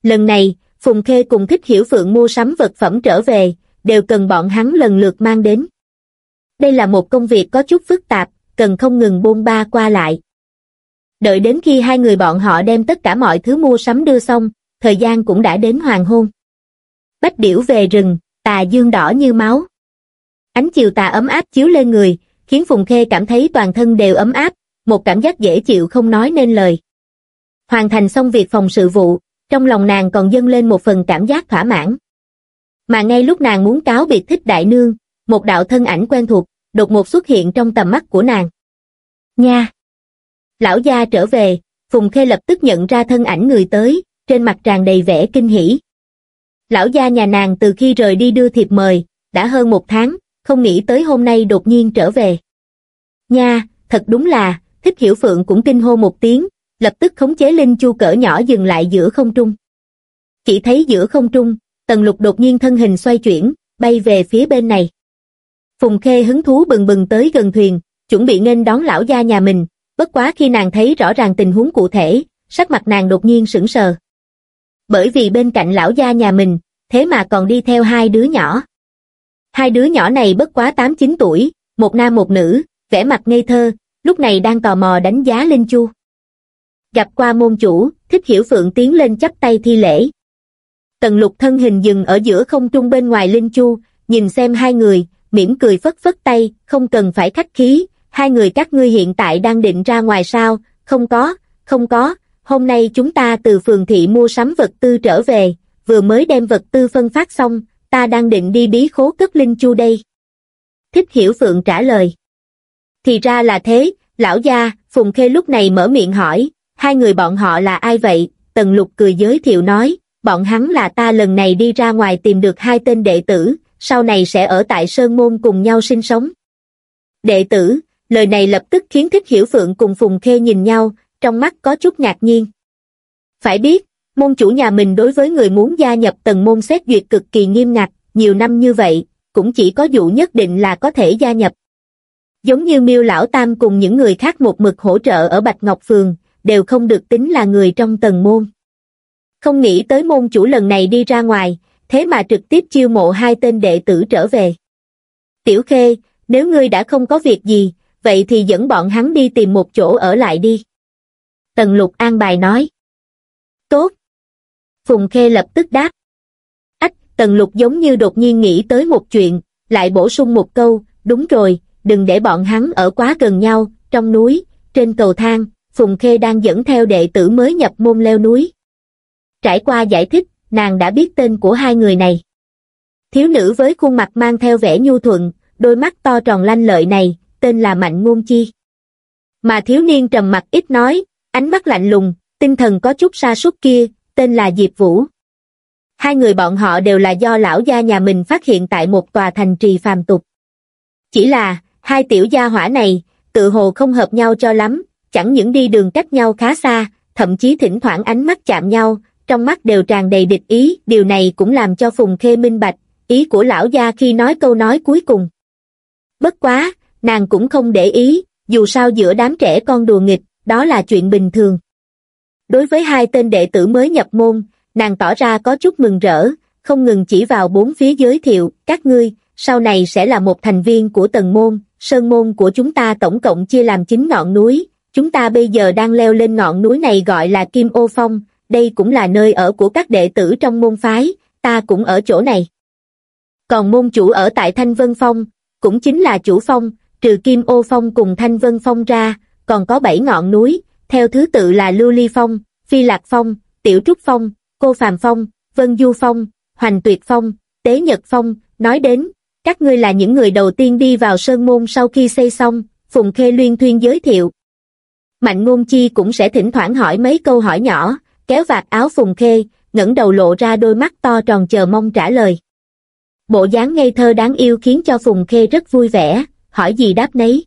Lần này, Phùng Khê cùng thích hiểu phượng mua sắm vật phẩm trở về, đều cần bọn hắn lần lượt mang đến. Đây là một công việc có chút phức tạp, cần không ngừng bôn ba qua lại. Đợi đến khi hai người bọn họ đem tất cả mọi thứ mua sắm đưa xong, thời gian cũng đã đến hoàng hôn. Bách điểu về rừng, tà dương đỏ như máu. Ánh chiều tà ấm áp chiếu lên người, khiến Phùng Khê cảm thấy toàn thân đều ấm áp, một cảm giác dễ chịu không nói nên lời. Hoàn thành xong việc phòng sự vụ, trong lòng nàng còn dâng lên một phần cảm giác thỏa mãn. Mà ngay lúc nàng muốn cáo biệt thích đại nương, một đạo thân ảnh quen thuộc, đột ngột xuất hiện trong tầm mắt của nàng. Nha! Lão gia trở về, Phùng Khê lập tức nhận ra thân ảnh người tới, trên mặt tràn đầy vẻ kinh hỉ. Lão gia nhà nàng từ khi rời đi đưa thiệp mời, đã hơn một tháng, không nghĩ tới hôm nay đột nhiên trở về. Nha, thật đúng là, thích hiểu phượng cũng kinh hô một tiếng, lập tức khống chế linh chu cỡ nhỏ dừng lại giữa không trung. Chỉ thấy giữa không trung, tần lục đột nhiên thân hình xoay chuyển, bay về phía bên này. Phùng Khê hứng thú bừng bừng tới gần thuyền, chuẩn bị nên đón lão gia nhà mình, bất quá khi nàng thấy rõ ràng tình huống cụ thể, sắc mặt nàng đột nhiên sững sờ. Bởi vì bên cạnh lão gia nhà mình, thế mà còn đi theo hai đứa nhỏ. Hai đứa nhỏ này bất quá 8-9 tuổi, một nam một nữ, vẻ mặt ngây thơ, lúc này đang tò mò đánh giá Linh Chu. Gặp qua môn chủ, thích hiểu phượng tiến lên chắp tay thi lễ. Tần lục thân hình dừng ở giữa không trung bên ngoài Linh Chu, nhìn xem hai người, mỉm cười phất phất tay, không cần phải khách khí, hai người các ngươi hiện tại đang định ra ngoài sao, không có, không có, hôm nay chúng ta từ phường thị mua sắm vật tư trở về, vừa mới đem vật tư phân phát xong, ta đang định đi bí khố cất linh chu đây. Thích hiểu phượng trả lời. Thì ra là thế, lão gia, Phùng Khê lúc này mở miệng hỏi, hai người bọn họ là ai vậy? Tần lục cười giới thiệu nói, bọn hắn là ta lần này đi ra ngoài tìm được hai tên đệ tử, sau này sẽ ở tại Sơn Môn cùng nhau sinh sống. Đệ tử, lời này lập tức khiến Thích Hiểu Phượng cùng Phùng Khê nhìn nhau, trong mắt có chút ngạc nhiên. Phải biết, môn chủ nhà mình đối với người muốn gia nhập tầng môn xét duyệt cực kỳ nghiêm ngặt, nhiều năm như vậy, cũng chỉ có dụ nhất định là có thể gia nhập. Giống như miêu lão tam cùng những người khác một mực hỗ trợ ở Bạch Ngọc Phường, đều không được tính là người trong tầng môn. Không nghĩ tới môn chủ lần này đi ra ngoài, thế mà trực tiếp chiêu mộ hai tên đệ tử trở về. Tiểu Khê, nếu ngươi đã không có việc gì, vậy thì dẫn bọn hắn đi tìm một chỗ ở lại đi. Tần lục an bài nói. Tốt. Phùng Khê lập tức đáp. Ách, tần lục giống như đột nhiên nghĩ tới một chuyện, lại bổ sung một câu, đúng rồi, đừng để bọn hắn ở quá gần nhau, trong núi, trên cầu thang, Phùng Khê đang dẫn theo đệ tử mới nhập môn leo núi. Trải qua giải thích, nàng đã biết tên của hai người này. Thiếu nữ với khuôn mặt mang theo vẻ nhu thuận, đôi mắt to tròn lanh lợi này, tên là Mạnh Ngôn Chi. Mà thiếu niên trầm mặt ít nói, ánh mắt lạnh lùng, tinh thần có chút sa sút kia, tên là Diệp Vũ. Hai người bọn họ đều là do lão gia nhà mình phát hiện tại một tòa thành trì phàm tục. Chỉ là, hai tiểu gia hỏa này, tự hồ không hợp nhau cho lắm, chẳng những đi đường cách nhau khá xa, thậm chí thỉnh thoảng ánh mắt chạm nhau, trong mắt đều tràn đầy địch ý, điều này cũng làm cho Phùng Khê minh bạch, ý của lão gia khi nói câu nói cuối cùng. Bất quá, nàng cũng không để ý, dù sao giữa đám trẻ con đùa nghịch, đó là chuyện bình thường. Đối với hai tên đệ tử mới nhập môn, nàng tỏ ra có chút mừng rỡ, không ngừng chỉ vào bốn phía giới thiệu, các ngươi, sau này sẽ là một thành viên của tầng môn, sơn môn của chúng ta tổng cộng chia làm chín ngọn núi, chúng ta bây giờ đang leo lên ngọn núi này gọi là Kim Ô Phong, đây cũng là nơi ở của các đệ tử trong môn phái, ta cũng ở chỗ này. Còn môn chủ ở tại Thanh Vân Phong, cũng chính là chủ phong, trừ Kim Ô Phong cùng Thanh Vân Phong ra, còn có bảy ngọn núi, theo thứ tự là Lưu Ly Phong, Phi Lạc Phong, Tiểu Trúc Phong, Cô Phàm Phong, Vân Du Phong, Hoành Tuyệt Phong, Tế Nhật Phong, nói đến, các ngươi là những người đầu tiên đi vào Sơn Môn sau khi xây xong, Phùng Khê Luyên Thuyên giới thiệu. Mạnh Ngôn Chi cũng sẽ thỉnh thoảng hỏi mấy câu hỏi nhỏ, kéo vạt áo Phùng Khê, ngẩng đầu lộ ra đôi mắt to tròn chờ mong trả lời. Bộ dáng ngây thơ đáng yêu khiến cho Phùng Khê rất vui vẻ, hỏi gì đáp nấy.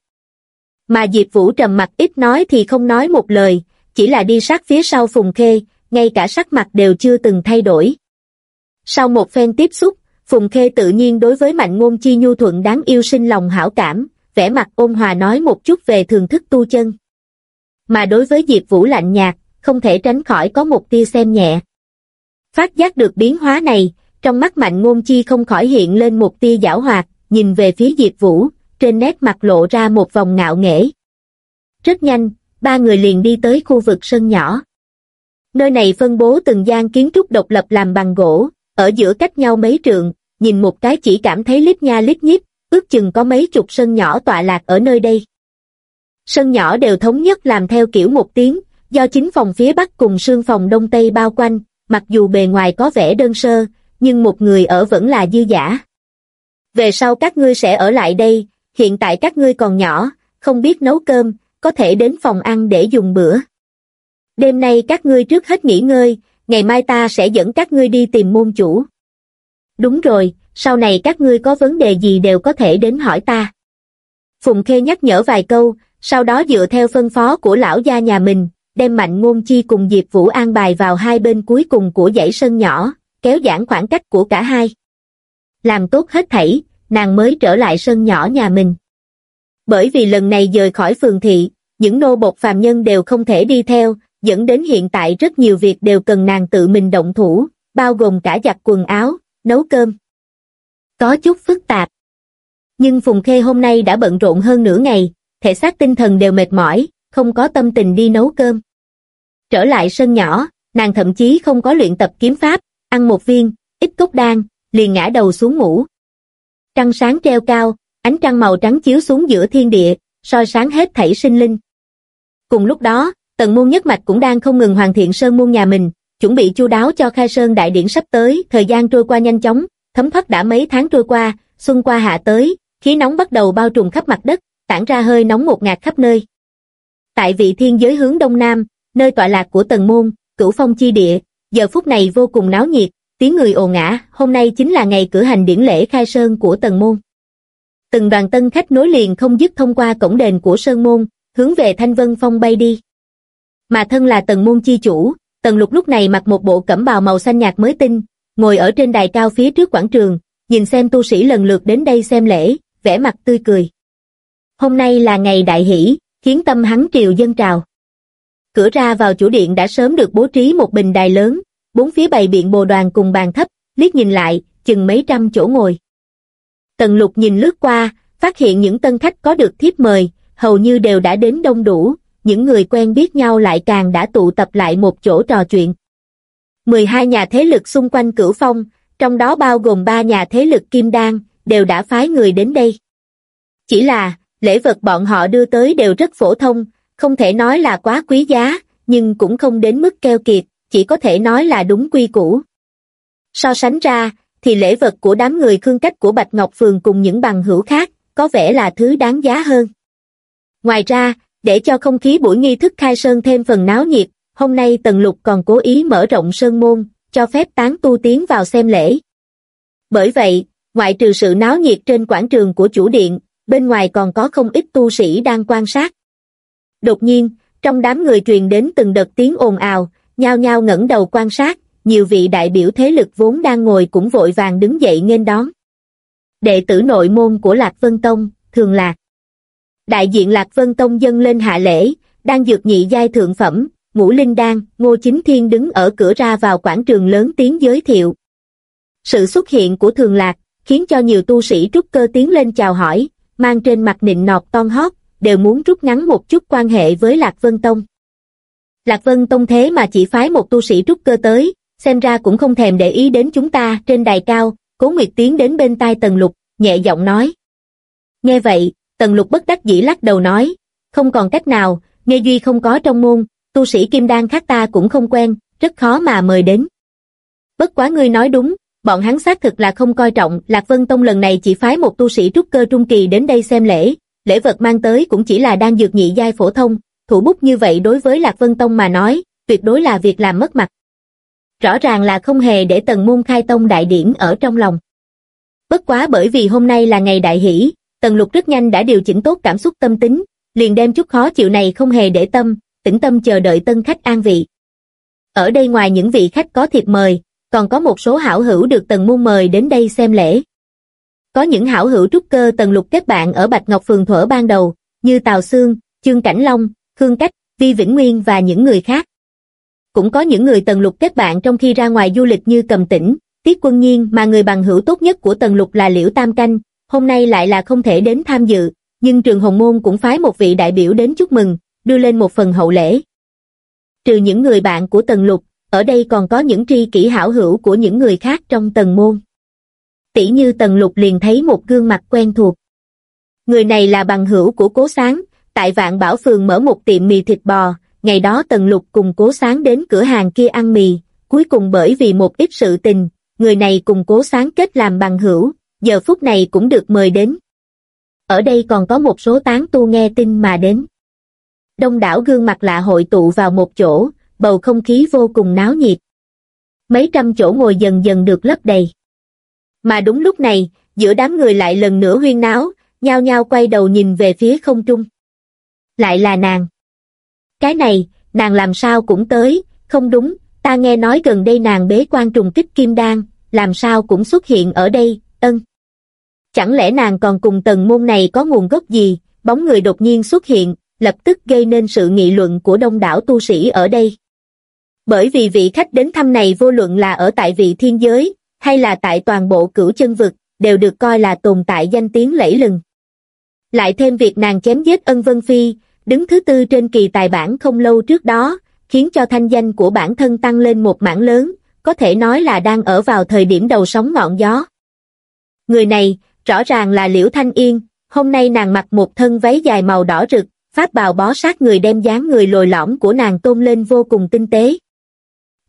Mà Diệp Vũ trầm mặt ít nói thì không nói một lời, chỉ là đi sát phía sau Phùng Khê, ngay cả sắc mặt đều chưa từng thay đổi. Sau một phen tiếp xúc, Phùng Khê tự nhiên đối với Mạnh Ngôn Chi nhu thuận đáng yêu sinh lòng hảo cảm, vẻ mặt ôn hòa nói một chút về thường thức tu chân. Mà đối với Diệp Vũ lạnh nhạt, không thể tránh khỏi có một tia xem nhẹ. Phát giác được biến hóa này, trong mắt Mạnh Ngôn Chi không khỏi hiện lên một tia giảo hoạt, nhìn về phía Diệp Vũ, trên nét mặt lộ ra một vòng ngạo nghễ. Rất nhanh, ba người liền đi tới khu vực sân nhỏ. Nơi này phân bố từng gian kiến trúc độc lập làm bằng gỗ, ở giữa cách nhau mấy trường nhìn một cái chỉ cảm thấy lít nha lít nhít, ước chừng có mấy chục sân nhỏ tọa lạc ở nơi đây. Sân nhỏ đều thống nhất làm theo kiểu một tiếng, do chính phòng phía bắc cùng sương phòng đông tây bao quanh, mặc dù bề ngoài có vẻ đơn sơ, nhưng một người ở vẫn là dư giả. Về sau các ngươi sẽ ở lại đây, hiện tại các ngươi còn nhỏ, không biết nấu cơm, có thể đến phòng ăn để dùng bữa. Đêm nay các ngươi trước hết nghỉ ngơi, ngày mai ta sẽ dẫn các ngươi đi tìm môn chủ. Đúng rồi, sau này các ngươi có vấn đề gì đều có thể đến hỏi ta. Phùng Khê nhắc nhở vài câu, sau đó dựa theo phân phó của lão gia nhà mình, đem Mạnh Ngôn Chi cùng Diệp Vũ an bài vào hai bên cuối cùng của dãy sân nhỏ, kéo giãn khoảng cách của cả hai. Làm tốt hết thảy, nàng mới trở lại sân nhỏ nhà mình. Bởi vì lần này rời khỏi phường thị, những nô bộc phàm nhân đều không thể đi theo, dẫn đến hiện tại rất nhiều việc đều cần nàng tự mình động thủ, bao gồm cả giặt quần áo, nấu cơm. Có chút phức tạp. Nhưng Phùng Khê hôm nay đã bận rộn hơn nửa ngày, thể xác tinh thần đều mệt mỏi, không có tâm tình đi nấu cơm. Trở lại sân nhỏ, nàng thậm chí không có luyện tập kiếm pháp, ăn một viên, ít cốc đan, liền ngã đầu xuống ngủ. Trăng sáng treo cao, ánh trăng màu trắng chiếu xuống giữa thiên địa, soi sáng hết thảy sinh linh. Cùng lúc đó, tần môn nhất mạch cũng đang không ngừng hoàn thiện sơn môn nhà mình, chuẩn bị chu đáo cho khai sơn đại điển sắp tới, thời gian trôi qua nhanh chóng, thấm thoát đã mấy tháng trôi qua, xuân qua hạ tới, khí nóng bắt đầu bao trùm khắp mặt đất, tản ra hơi nóng ngột ngạt khắp nơi. Tại vị thiên giới hướng đông nam, nơi tọa lạc của tần môn, cửu phong chi địa, giờ phút này vô cùng náo nhiệt, tiếng người ồn ả, hôm nay chính là ngày cử hành điển lễ khai sơn của tần môn. Từng đoàn tân khách nối liền không dứt thông qua cổng đền của sơn môn, hướng về Thanh Vân Phong bay đi. Mà thân là tần môn chi chủ, tần lục lúc này mặc một bộ cẩm bào màu xanh nhạt mới tinh, ngồi ở trên đài cao phía trước quảng trường, nhìn xem tu sĩ lần lượt đến đây xem lễ, vẻ mặt tươi cười. Hôm nay là ngày đại hỷ, khiến tâm hắn triều dân trào. Cửa ra vào chủ điện đã sớm được bố trí một bình đài lớn, bốn phía bày biện bồ đoàn cùng bàn thấp, liếc nhìn lại, chừng mấy trăm chỗ ngồi. Tần lục nhìn lướt qua, phát hiện những tân khách có được thiếp mời, hầu như đều đã đến đông đủ, những người quen biết nhau lại càng đã tụ tập lại một chỗ trò chuyện. 12 nhà thế lực xung quanh cửu phong, trong đó bao gồm 3 nhà thế lực kim đan, đều đã phái người đến đây. Chỉ là, lễ vật bọn họ đưa tới đều rất phổ thông, không thể nói là quá quý giá, nhưng cũng không đến mức keo kiệt, chỉ có thể nói là đúng quy củ. So sánh ra, thì lễ vật của đám người khương cách của Bạch Ngọc Phường cùng những bằng hữu khác, có vẻ là thứ đáng giá hơn. Ngoài ra, để cho không khí buổi nghi thức khai sơn thêm phần náo nhiệt, hôm nay Tần Lục còn cố ý mở rộng sơn môn, cho phép tán tu tiến vào xem lễ. Bởi vậy, ngoại trừ sự náo nhiệt trên quảng trường của chủ điện, bên ngoài còn có không ít tu sĩ đang quan sát. Đột nhiên, trong đám người truyền đến từng đợt tiếng ồn ào, nhao nhao ngẩng đầu quan sát, nhiều vị đại biểu thế lực vốn đang ngồi cũng vội vàng đứng dậy nghênh đón. Đệ tử nội môn của Lạc Vân Tông, Thường Lạc. Đại diện Lạc Vân Tông dân lên hạ lễ, đang dược nhị giai thượng phẩm, ngũ linh đan, ngô chính thiên đứng ở cửa ra vào quảng trường lớn tiếng giới thiệu. Sự xuất hiện của Thường Lạc, khiến cho nhiều tu sĩ trúc cơ tiến lên chào hỏi, mang trên mặt nịnh nọt ton hót, đều muốn rút ngắn một chút quan hệ với Lạc Vân Tông. Lạc Vân Tông thế mà chỉ phái một tu sĩ trúc cơ tới, xem ra cũng không thèm để ý đến chúng ta trên đài cao, Cố Nguyệt tiến đến bên tai Tần Lục, nhẹ giọng nói. Nghe vậy, Tần Lục bất đắc dĩ lắc đầu nói, không còn cách nào, nghe Duy không có trong môn, tu sĩ Kim Đan khác ta cũng không quen, rất khó mà mời đến. Bất quá ngươi nói đúng, bọn hắn xác thực là không coi trọng, Lạc Vân Tông lần này chỉ phái một tu sĩ trúc cơ trung kỳ đến đây xem lễ, lễ vật mang tới cũng chỉ là đang dược nhị giai phổ thông, thủ bút như vậy đối với Lạc Vân Tông mà nói, tuyệt đối là việc làm mất mặt. Rõ ràng là không hề để tần môn khai tông đại điển ở trong lòng. Bất quá bởi vì hôm nay là ngày đại hỷ, tần lục rất nhanh đã điều chỉnh tốt cảm xúc tâm tính, liền đem chút khó chịu này không hề để tâm, tĩnh tâm chờ đợi tân khách an vị. Ở đây ngoài những vị khách có thiệp mời, còn có một số hảo hữu được tần môn mời đến đây xem lễ. Có những hảo hữu trúc cơ tần lục kết bạn ở Bạch Ngọc Phường thuở ban đầu, như Tào Sương, Trương Cảnh Long, Khương Cách, Vi Vĩnh Nguyên và những người khác. Cũng có những người tần lục kết bạn trong khi ra ngoài du lịch như Cầm Tỉnh, Tiết Quân Nhiên mà người bằng hữu tốt nhất của tần lục là Liễu Tam Canh, hôm nay lại là không thể đến tham dự, nhưng trường Hồng Môn cũng phái một vị đại biểu đến chúc mừng, đưa lên một phần hậu lễ. Trừ những người bạn của tần lục, ở đây còn có những tri kỷ hảo hữu của những người khác trong tầng môn. Tỷ như tần lục liền thấy một gương mặt quen thuộc. Người này là bằng hữu của cố sáng, tại vạn bảo phường mở một tiệm mì thịt bò, ngày đó tần lục cùng cố sáng đến cửa hàng kia ăn mì, cuối cùng bởi vì một ít sự tình, người này cùng cố sáng kết làm bằng hữu, giờ phút này cũng được mời đến. Ở đây còn có một số tán tu nghe tin mà đến. Đông đảo gương mặt lạ hội tụ vào một chỗ, bầu không khí vô cùng náo nhiệt. Mấy trăm chỗ ngồi dần dần được lấp đầy. Mà đúng lúc này, giữa đám người lại lần nữa huyên náo, nhao nhao quay đầu nhìn về phía không trung. Lại là nàng. Cái này, nàng làm sao cũng tới, không đúng, ta nghe nói gần đây nàng bế quan trùng kích kim đan, làm sao cũng xuất hiện ở đây, ân. Chẳng lẽ nàng còn cùng tầng môn này có nguồn gốc gì, bóng người đột nhiên xuất hiện, lập tức gây nên sự nghị luận của đông đảo tu sĩ ở đây. Bởi vì vị khách đến thăm này vô luận là ở tại vị thiên giới, hay là tại toàn bộ cửu chân vực, đều được coi là tồn tại danh tiếng lẫy lừng. Lại thêm việc nàng chém giết ân vân phi, đứng thứ tư trên kỳ tài bản không lâu trước đó, khiến cho thanh danh của bản thân tăng lên một mảng lớn, có thể nói là đang ở vào thời điểm đầu sóng ngọn gió. Người này, rõ ràng là Liễu Thanh Yên, hôm nay nàng mặc một thân váy dài màu đỏ rực, pháp bào bó sát người đem dáng người lồi lõm của nàng tôn lên vô cùng tinh tế.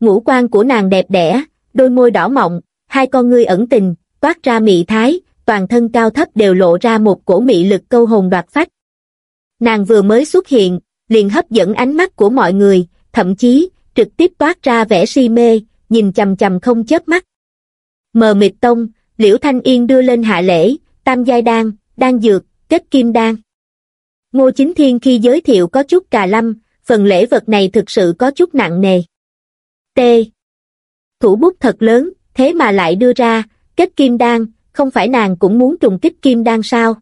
Ngũ quan của nàng đẹp đẽ, đôi môi đỏ mọng, hai con ngươi ẩn tình, toát ra mị thái, toàn thân cao thấp đều lộ ra một cổ mị lực câu hồn đoạt phách. Nàng vừa mới xuất hiện, liền hấp dẫn ánh mắt của mọi người, thậm chí, trực tiếp toát ra vẻ si mê, nhìn chầm chầm không chớp mắt. Mờ mịt tông, Liễu Thanh Yên đưa lên hạ lễ, tam giai đan, đan dược, kết kim đan. Ngô Chính Thiên khi giới thiệu có chút cà lâm, phần lễ vật này thực sự có chút nặng nề. T. Thủ bút thật lớn, thế mà lại đưa ra, kết kim đan, không phải nàng cũng muốn trùng kích kim đan sao?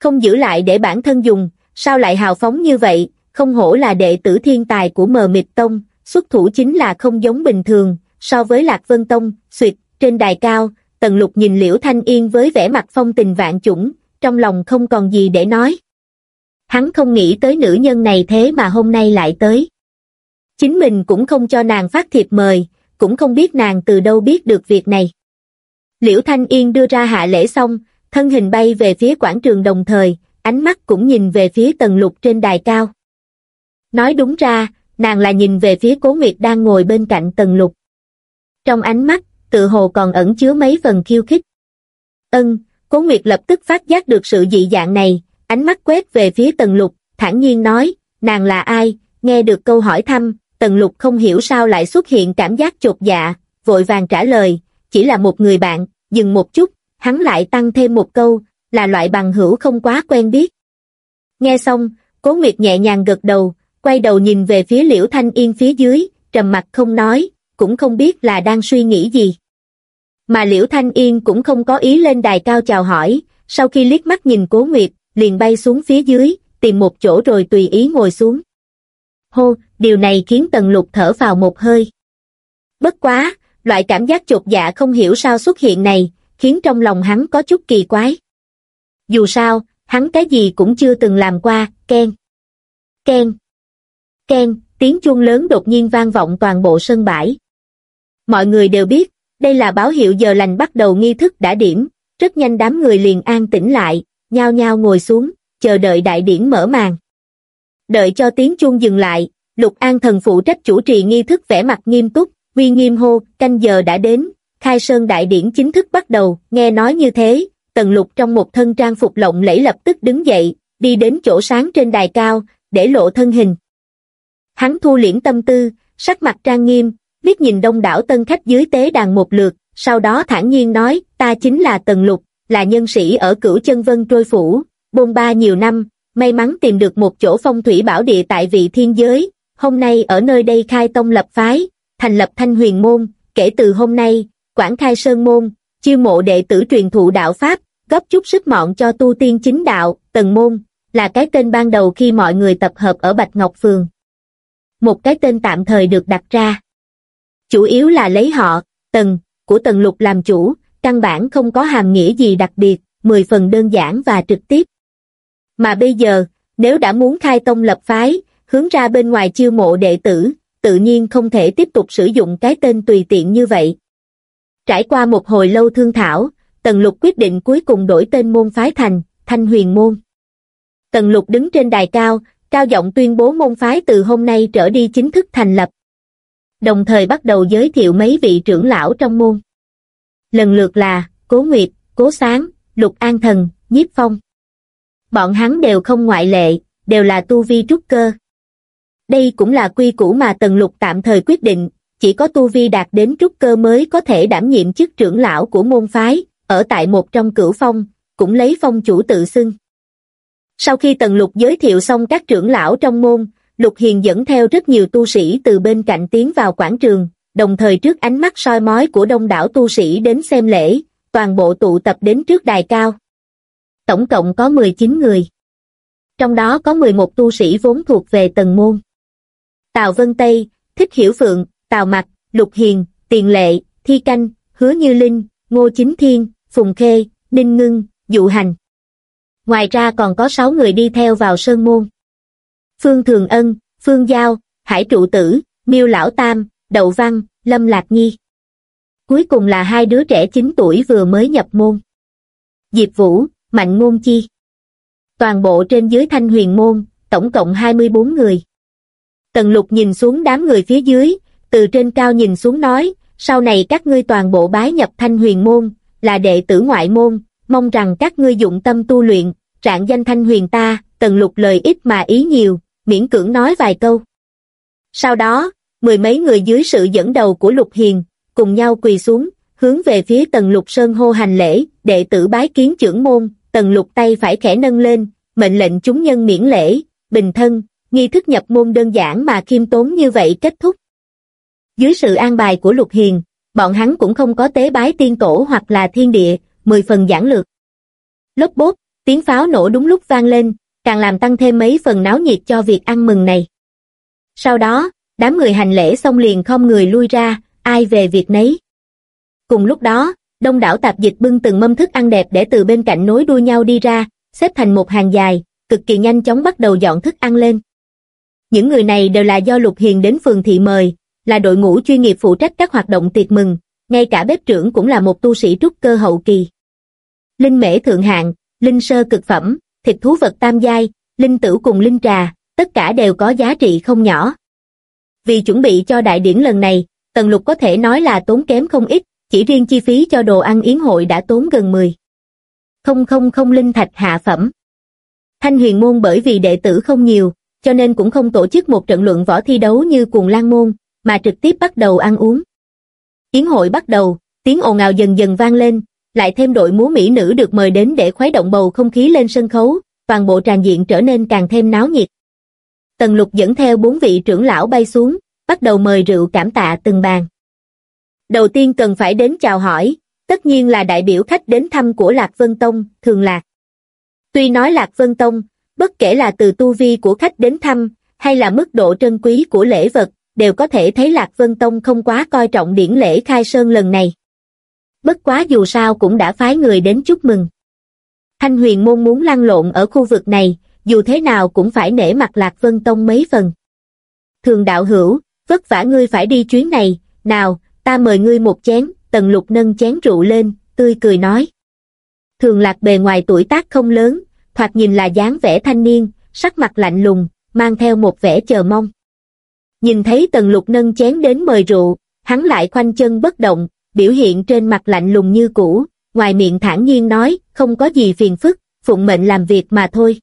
Không giữ lại để bản thân dùng, sao lại hào phóng như vậy, không hổ là đệ tử thiên tài của mờ mịt tông, xuất thủ chính là không giống bình thường, so với Lạc Vân Tông, suyệt, trên đài cao, Tần Lục nhìn Liễu Thanh Yên với vẻ mặt phong tình vạn chủng, trong lòng không còn gì để nói. Hắn không nghĩ tới nữ nhân này thế mà hôm nay lại tới. Chính mình cũng không cho nàng phát thiệp mời, cũng không biết nàng từ đâu biết được việc này. Liễu Thanh Yên đưa ra hạ lễ xong, thân hình bay về phía quảng trường đồng thời, ánh mắt cũng nhìn về phía tầng lục trên đài cao. Nói đúng ra, nàng là nhìn về phía cố Nguyệt đang ngồi bên cạnh tầng lục. Trong ánh mắt, tự hồ còn ẩn chứa mấy phần khiêu khích. Ân, cố Nguyệt lập tức phát giác được sự dị dạng này, ánh mắt quét về phía tầng lục, thản nhiên nói, nàng là ai, nghe được câu hỏi thăm, tần lục không hiểu sao lại xuất hiện cảm giác chột dạ, vội vàng trả lời, chỉ là một người bạn, dừng một chút, hắn lại tăng thêm một câu, là loại bằng hữu không quá quen biết. Nghe xong, Cố Nguyệt nhẹ nhàng gật đầu, quay đầu nhìn về phía Liễu Thanh Yên phía dưới, trầm mặt không nói, cũng không biết là đang suy nghĩ gì. Mà Liễu Thanh Yên cũng không có ý lên đài cao chào hỏi, sau khi liếc mắt nhìn Cố Nguyệt, liền bay xuống phía dưới, tìm một chỗ rồi tùy ý ngồi xuống. Hô, điều này khiến Tần Lục thở vào một hơi. Bất quá, loại cảm giác chột dạ không hiểu sao xuất hiện này, khiến trong lòng hắn có chút kỳ quái. Dù sao, hắn cái gì cũng chưa từng làm qua, Ken. Ken. Ken, tiếng chuông lớn đột nhiên vang vọng toàn bộ sân bãi. Mọi người đều biết, đây là báo hiệu giờ lành bắt đầu nghi thức đã điểm, rất nhanh đám người liền an tĩnh lại, nhao nhao ngồi xuống, chờ đợi đại điển mở màn. Đợi cho tiếng chuông dừng lại, Lục An thần phụ trách chủ trì nghi thức vẻ mặt nghiêm túc, uy nghiêm hô, canh giờ đã đến, khai sơn đại điển chính thức bắt đầu, nghe nói như thế, tần lục trong một thân trang phục lộng lẫy lập tức đứng dậy, đi đến chỗ sáng trên đài cao, để lộ thân hình. Hắn thu liễn tâm tư, sắc mặt trang nghiêm, liếc nhìn đông đảo tân khách dưới tế đàn một lượt, sau đó thản nhiên nói, ta chính là tần lục, là nhân sĩ ở cửu chân vân trôi phủ, bôn ba nhiều năm, may mắn tìm được một chỗ phong thủy bảo địa tại vị thiên giới, hôm nay ở nơi đây khai tông lập phái, thành lập thanh huyền môn, kể từ hôm nay, Quảng Khai Sơn Môn, chiêu mộ đệ tử truyền thụ đạo Pháp, góp chút sức mọn cho tu tiên chính đạo, Tần Môn, là cái tên ban đầu khi mọi người tập hợp ở Bạch Ngọc Phường. Một cái tên tạm thời được đặt ra. Chủ yếu là lấy họ, Tần, của Tần Lục làm chủ, căn bản không có hàm nghĩa gì đặc biệt, mười phần đơn giản và trực tiếp. Mà bây giờ, nếu đã muốn khai tông lập phái, hướng ra bên ngoài chiêu mộ đệ tử, tự nhiên không thể tiếp tục sử dụng cái tên tùy tiện như vậy. Trải qua một hồi lâu thương thảo, Tần Lục quyết định cuối cùng đổi tên môn phái thành, Thanh Huyền Môn. Tần Lục đứng trên đài cao, cao giọng tuyên bố môn phái từ hôm nay trở đi chính thức thành lập. Đồng thời bắt đầu giới thiệu mấy vị trưởng lão trong môn. Lần lượt là, Cố Nguyệt, Cố Sáng, Lục An Thần, Nhiếp Phong. Bọn hắn đều không ngoại lệ, đều là tu vi trúc cơ. Đây cũng là quy củ mà Tần Lục tạm thời quyết định, chỉ có tu vi đạt đến trúc cơ mới có thể đảm nhiệm chức trưởng lão của môn phái, ở tại một trong cửu phong, cũng lấy phong chủ tự xưng. Sau khi Tần Lục giới thiệu xong các trưởng lão trong môn, Lục Hiền dẫn theo rất nhiều tu sĩ từ bên cạnh tiến vào quảng trường, đồng thời trước ánh mắt soi mói của đông đảo tu sĩ đến xem lễ, toàn bộ tụ tập đến trước đài cao. Tổng cộng có 19 người. Trong đó có 11 tu sĩ vốn thuộc về tầng môn. Tào Vân Tây, Thích Hiểu Phượng, Tào Mặc, Lục Hiền, Tiền Lệ, Thi Canh, Hứa Như Linh, Ngô Chính Thiên, Phùng Khê, Ninh Ngưng, Dụ Hành. Ngoài ra còn có 6 người đi theo vào Sơn Môn. Phương Thường Ân, Phương Giao, Hải Trụ Tử, Miêu Lão Tam, Đậu Văn, Lâm Lạc Nhi. Cuối cùng là hai đứa trẻ 9 tuổi vừa mới nhập môn. Diệp Vũ, Mạnh Ngôn Chi. Toàn bộ trên dưới thanh huyền môn, tổng cộng 24 người. Tần lục nhìn xuống đám người phía dưới, từ trên cao nhìn xuống nói, sau này các ngươi toàn bộ bái nhập thanh huyền môn, là đệ tử ngoại môn, mong rằng các ngươi dụng tâm tu luyện, trạng danh thanh huyền ta, tần lục lời ít mà ý nhiều, miễn cưỡng nói vài câu. Sau đó, mười mấy người dưới sự dẫn đầu của lục hiền, cùng nhau quỳ xuống, hướng về phía tần lục sơn hô hành lễ, đệ tử bái kiến trưởng môn, tần lục tay phải khẽ nâng lên, mệnh lệnh chúng nhân miễn lễ, bình thân, nghi thức nhập môn đơn giản mà khiêm tốn như vậy kết thúc. Dưới sự an bài của Lục Hiền, bọn hắn cũng không có tế bái tiên tổ hoặc là thiên địa, mười phần giản lược. Lốp bốt tiếng pháo nổ đúng lúc vang lên, càng làm tăng thêm mấy phần náo nhiệt cho việc ăn mừng này. Sau đó, đám người hành lễ xong liền không người lui ra, ai về việc nấy. Cùng lúc đó, đông đảo tạp dịch bưng từng mâm thức ăn đẹp để từ bên cạnh nối đuôi nhau đi ra, xếp thành một hàng dài, cực kỳ nhanh chóng bắt đầu dọn thức ăn lên. Những người này đều là do Lục Hiền đến phường thị mời, là đội ngũ chuyên nghiệp phụ trách các hoạt động tiệc mừng, ngay cả bếp trưởng cũng là một tu sĩ trúc cơ hậu kỳ. Linh mễ thượng hạng, linh sơ cực phẩm, thịt thú vật tam giai, linh tử cùng linh trà, tất cả đều có giá trị không nhỏ. Vì chuẩn bị cho đại điển lần này, Tần Lục có thể nói là tốn kém không ít, chỉ riêng chi phí cho đồ ăn yến hội đã tốn gần 10. Không không không linh thạch hạ phẩm. Thanh huyền môn bởi vì đệ tử không nhiều, cho nên cũng không tổ chức một trận luận võ thi đấu như cuồng lan môn, mà trực tiếp bắt đầu ăn uống. Yến hội bắt đầu, tiếng ồn ào dần dần vang lên, lại thêm đội múa mỹ nữ được mời đến để khuấy động bầu không khí lên sân khấu, toàn bộ tràn diện trở nên càng thêm náo nhiệt. Tần lục dẫn theo bốn vị trưởng lão bay xuống, bắt đầu mời rượu cảm tạ từng bàn. Đầu tiên cần phải đến chào hỏi, tất nhiên là đại biểu khách đến thăm của Lạc Vân Tông, Thường Lạc. Tuy nói Lạc Vân Tông, bất kể là từ tu vi của khách đến thăm, hay là mức độ trân quý của lễ vật, đều có thể thấy Lạc Vân Tông không quá coi trọng điển lễ khai sơn lần này. Bất quá dù sao cũng đã phái người đến chúc mừng. Thanh huyền môn muốn lăn lộn ở khu vực này, dù thế nào cũng phải nể mặt Lạc Vân Tông mấy phần. Thường đạo hữu, vất vả ngươi phải đi chuyến này, nào, ta mời ngươi một chén, tần lục nâng chén rượu lên, tươi cười nói. Thường lạc bề ngoài tuổi tác không lớn, thoạt nhìn là dáng vẻ thanh niên, sắc mặt lạnh lùng, mang theo một vẻ chờ mong. Nhìn thấy tần lục nâng chén đến mời rượu, hắn lại khoanh chân bất động, biểu hiện trên mặt lạnh lùng như cũ, ngoài miệng thản nhiên nói, không có gì phiền phức, phụng mệnh làm việc mà thôi.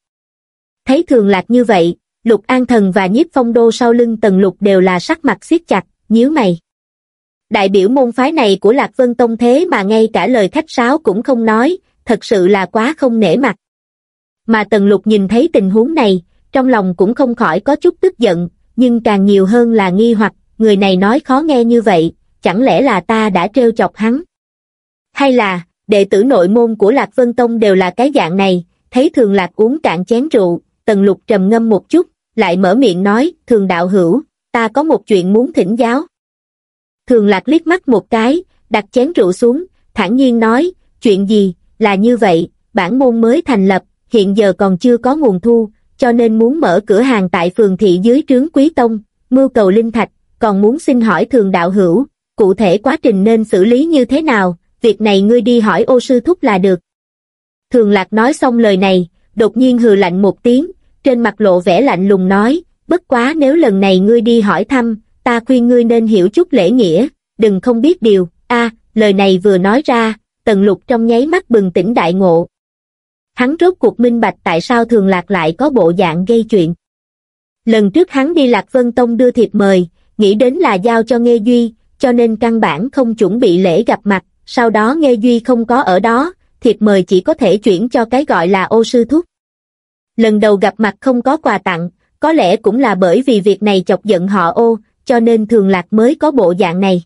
Thấy thường lạc như vậy, lục an thần và nhiếp phong đô sau lưng tần lục đều là sắc mặt siết chặt, nhíu mày. Đại biểu môn phái này của Lạc Vân Tông thế mà ngay cả lời khách sáo cũng không nói, thật sự là quá không nể mặt. Mà Tần Lục nhìn thấy tình huống này, trong lòng cũng không khỏi có chút tức giận, nhưng càng nhiều hơn là nghi hoặc, người này nói khó nghe như vậy, chẳng lẽ là ta đã trêu chọc hắn? Hay là, đệ tử nội môn của Lạc Vân Tông đều là cái dạng này, thấy thường Lạc uống cạn chén rượu, tần lục trầm ngâm một chút, lại mở miệng nói, thường đạo hữu, ta có một chuyện muốn thỉnh giáo. Thường Lạc liếc mắt một cái, đặt chén rượu xuống, thản nhiên nói, chuyện gì, là như vậy, bản môn mới thành lập, hiện giờ còn chưa có nguồn thu, cho nên muốn mở cửa hàng tại phường thị dưới trướng Quý Tông, mưu cầu linh thạch, còn muốn xin hỏi thường đạo hữu, cụ thể quá trình nên xử lý như thế nào, việc này ngươi đi hỏi ô sư thúc là được. Thường Lạc nói xong lời này, đột nhiên hừ lạnh một tiếng, trên mặt lộ vẻ lạnh lùng nói, bất quá nếu lần này ngươi đi hỏi thăm, ta khuyên ngươi nên hiểu chút lễ nghĩa, đừng không biết điều, a lời này vừa nói ra, tần lục trong nháy mắt bừng tỉnh đại ngộ. Hắn rốt cuộc minh bạch tại sao thường lạc lại có bộ dạng gây chuyện. Lần trước hắn đi Lạc Vân Tông đưa thiệp mời, nghĩ đến là giao cho Nghê Duy, cho nên căn bản không chuẩn bị lễ gặp mặt, sau đó Nghê Duy không có ở đó, thiệp mời chỉ có thể chuyển cho cái gọi là ô sư thúc. Lần đầu gặp mặt không có quà tặng, có lẽ cũng là bởi vì việc này chọc giận họ ô, cho nên thường lạc mới có bộ dạng này.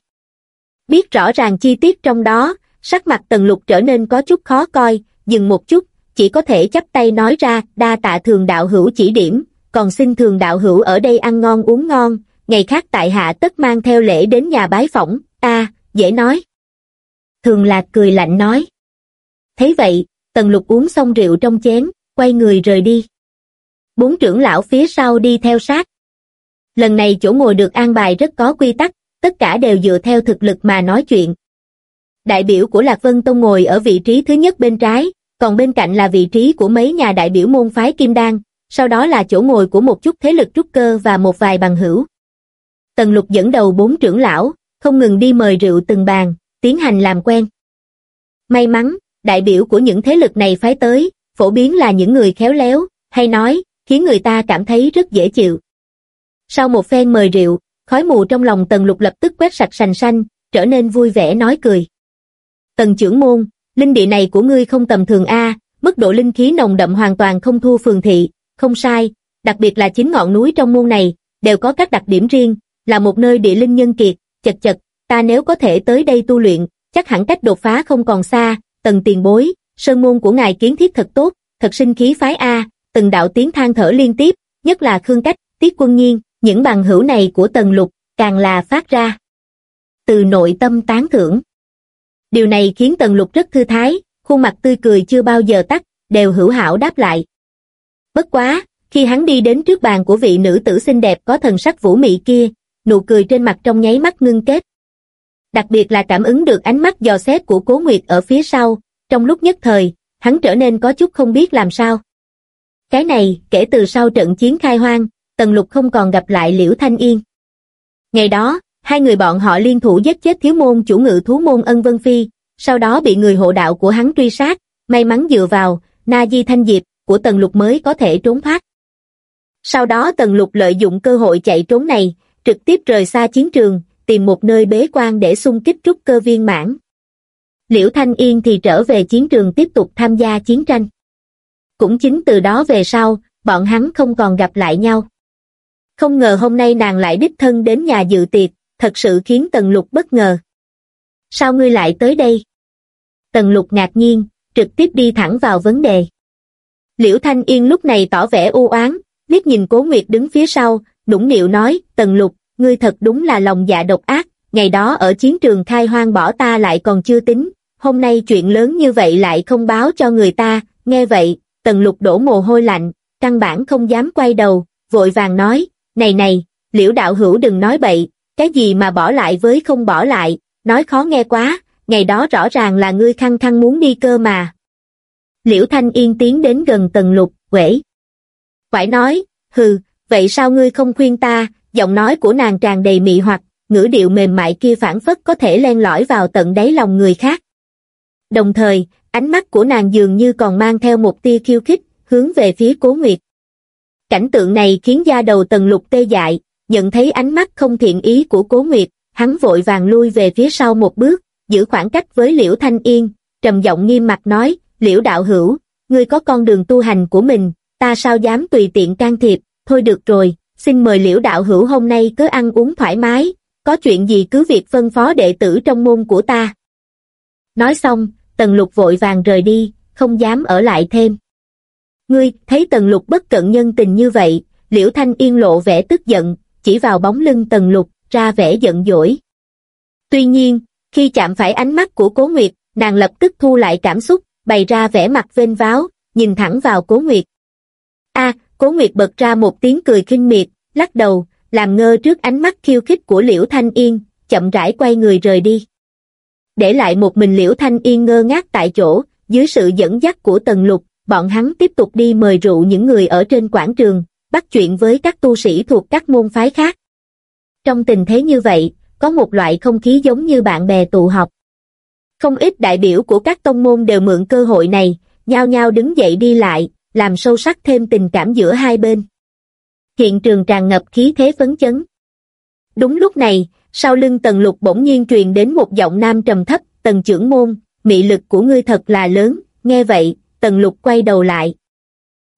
Biết rõ ràng chi tiết trong đó, sắc mặt tần lục trở nên có chút khó coi, dừng một chút, chỉ có thể chắp tay nói ra, đa tạ thường đạo hữu chỉ điểm, còn xin thường đạo hữu ở đây ăn ngon uống ngon, ngày khác tại hạ tất mang theo lễ đến nhà bái phỏng, a dễ nói. Thường lạc cười lạnh nói. Thấy vậy, tần lục uống xong rượu trong chén, quay người rời đi. Bốn trưởng lão phía sau đi theo sát. Lần này chỗ ngồi được an bài rất có quy tắc, tất cả đều dựa theo thực lực mà nói chuyện. Đại biểu của Lạc Vân Tông ngồi ở vị trí thứ nhất bên trái, còn bên cạnh là vị trí của mấy nhà đại biểu môn phái Kim Đan, sau đó là chỗ ngồi của một chút thế lực trúc cơ và một vài bằng hữu. Tần lục dẫn đầu bốn trưởng lão, không ngừng đi mời rượu từng bàn, tiến hành làm quen. May mắn, đại biểu của những thế lực này phái tới, phổ biến là những người khéo léo, hay nói, khiến người ta cảm thấy rất dễ chịu. Sau một phen mời rượu, khói mù trong lòng tần lục lập tức quét sạch sành xanh, trở nên vui vẻ nói cười. Tần trưởng môn, linh địa này của ngươi không tầm thường A, mức độ linh khí nồng đậm hoàn toàn không thua phường thị, không sai, đặc biệt là chính ngọn núi trong môn này, đều có các đặc điểm riêng, là một nơi địa linh nhân kiệt, chật chật, ta nếu có thể tới đây tu luyện, chắc hẳn cách đột phá không còn xa, tần tiền bối, sơn môn của ngài kiến thiết thật tốt, thật sinh khí phái A, từng đạo tiếng than thở liên tiếp, nhất là Khương Cách, Tiết Quân Nhiên, những bằng hữu này của tần lục, càng là phát ra. Từ nội tâm tán thưởng. Điều này khiến tần lục rất thư thái, khuôn mặt tươi cười chưa bao giờ tắt, đều hữu hảo đáp lại. Bất quá, khi hắn đi đến trước bàn của vị nữ tử xinh đẹp có thần sắc vũ mị kia, nụ cười trên mặt trong nháy mắt ngưng kết. Đặc biệt là cảm ứng được ánh mắt dò xét của Cố Nguyệt ở phía sau, trong lúc nhất thời, hắn trở nên có chút không biết làm sao. Cái này, kể từ sau trận chiến khai hoang, Tần Lục không còn gặp lại Liễu Thanh Yên. Ngày đó, hai người bọn họ liên thủ giết chết thiếu môn chủ ngự thú môn Ân Vân Phi, sau đó bị người hộ đạo của hắn truy sát, may mắn dựa vào, Na Di Thanh Diệp, của Tần Lục mới có thể trốn thoát. Sau đó Tần Lục lợi dụng cơ hội chạy trốn này, trực tiếp rời xa chiến trường, tìm một nơi bế quan để xung kích trúc cơ viên mãn. Liễu Thanh Yên thì trở về chiến trường tiếp tục tham gia chiến tranh. Cũng chính từ đó về sau, bọn hắn không còn gặp lại nhau. Không ngờ hôm nay nàng lại đích thân đến nhà dự tiệc, thật sự khiến Tần Lục bất ngờ. Sao ngươi lại tới đây? Tần Lục ngạc nhiên, trực tiếp đi thẳng vào vấn đề. Liễu Thanh Yên lúc này tỏ vẻ u oán, liếc nhìn Cố Nguyệt đứng phía sau, nũng nịu nói, Tần Lục, ngươi thật đúng là lòng dạ độc ác, ngày đó ở chiến trường khai hoang bỏ ta lại còn chưa tính, hôm nay chuyện lớn như vậy lại không báo cho người ta, nghe vậy, Tần Lục đổ mồ hôi lạnh, căn bản không dám quay đầu, vội vàng nói, này này, liễu đạo hữu đừng nói bậy, cái gì mà bỏ lại với không bỏ lại, nói khó nghe quá, ngày đó rõ ràng là ngươi khăng khăng muốn đi cơ mà. Liễu Thanh Yên tiến đến gần tần lục, quể. Quải nói, hừ, vậy sao ngươi không khuyên ta, giọng nói của nàng tràn đầy mị hoặc, ngữ điệu mềm mại kia phản phất có thể len lỏi vào tận đáy lòng người khác. Đồng thời, ánh mắt của nàng dường như còn mang theo một tia khiêu khích, hướng về phía cố nguyệt. Cảnh tượng này khiến da đầu tần lục tê dại, nhận thấy ánh mắt không thiện ý của cố nguyệt, hắn vội vàng lui về phía sau một bước, giữ khoảng cách với liễu thanh yên, trầm giọng nghiêm mặt nói, liễu đạo hữu, ngươi có con đường tu hành của mình, ta sao dám tùy tiện can thiệp, thôi được rồi, xin mời liễu đạo hữu hôm nay cứ ăn uống thoải mái, có chuyện gì cứ việc phân phó đệ tử trong môn của ta. Nói xong, tần lục vội vàng rời đi, không dám ở lại thêm. Ngươi, thấy tần lục bất cận nhân tình như vậy, liễu thanh yên lộ vẻ tức giận, chỉ vào bóng lưng tần lục, ra vẻ giận dỗi. Tuy nhiên, khi chạm phải ánh mắt của cố nguyệt, nàng lập tức thu lại cảm xúc, bày ra vẻ mặt vênh váo, nhìn thẳng vào cố nguyệt. a cố nguyệt bật ra một tiếng cười khinh miệt, lắc đầu, làm ngơ trước ánh mắt khiêu khích của liễu thanh yên, chậm rãi quay người rời đi. Để lại một mình liễu thanh yên ngơ ngác tại chỗ, dưới sự dẫn dắt của tần lục, bọn hắn tiếp tục đi mời rượu những người ở trên quảng trường, bắt chuyện với các tu sĩ thuộc các môn phái khác. Trong tình thế như vậy, có một loại không khí giống như bạn bè tụ họp. Không ít đại biểu của các tông môn đều mượn cơ hội này, nhao nhao đứng dậy đi lại, làm sâu sắc thêm tình cảm giữa hai bên. Hiện trường tràn ngập khí thế phấn chấn. Đúng lúc này, sau lưng tần lục bỗng nhiên truyền đến một giọng nam trầm thấp, tần trưởng môn, mị lực của ngươi thật là lớn, nghe vậy, tần lục quay đầu lại.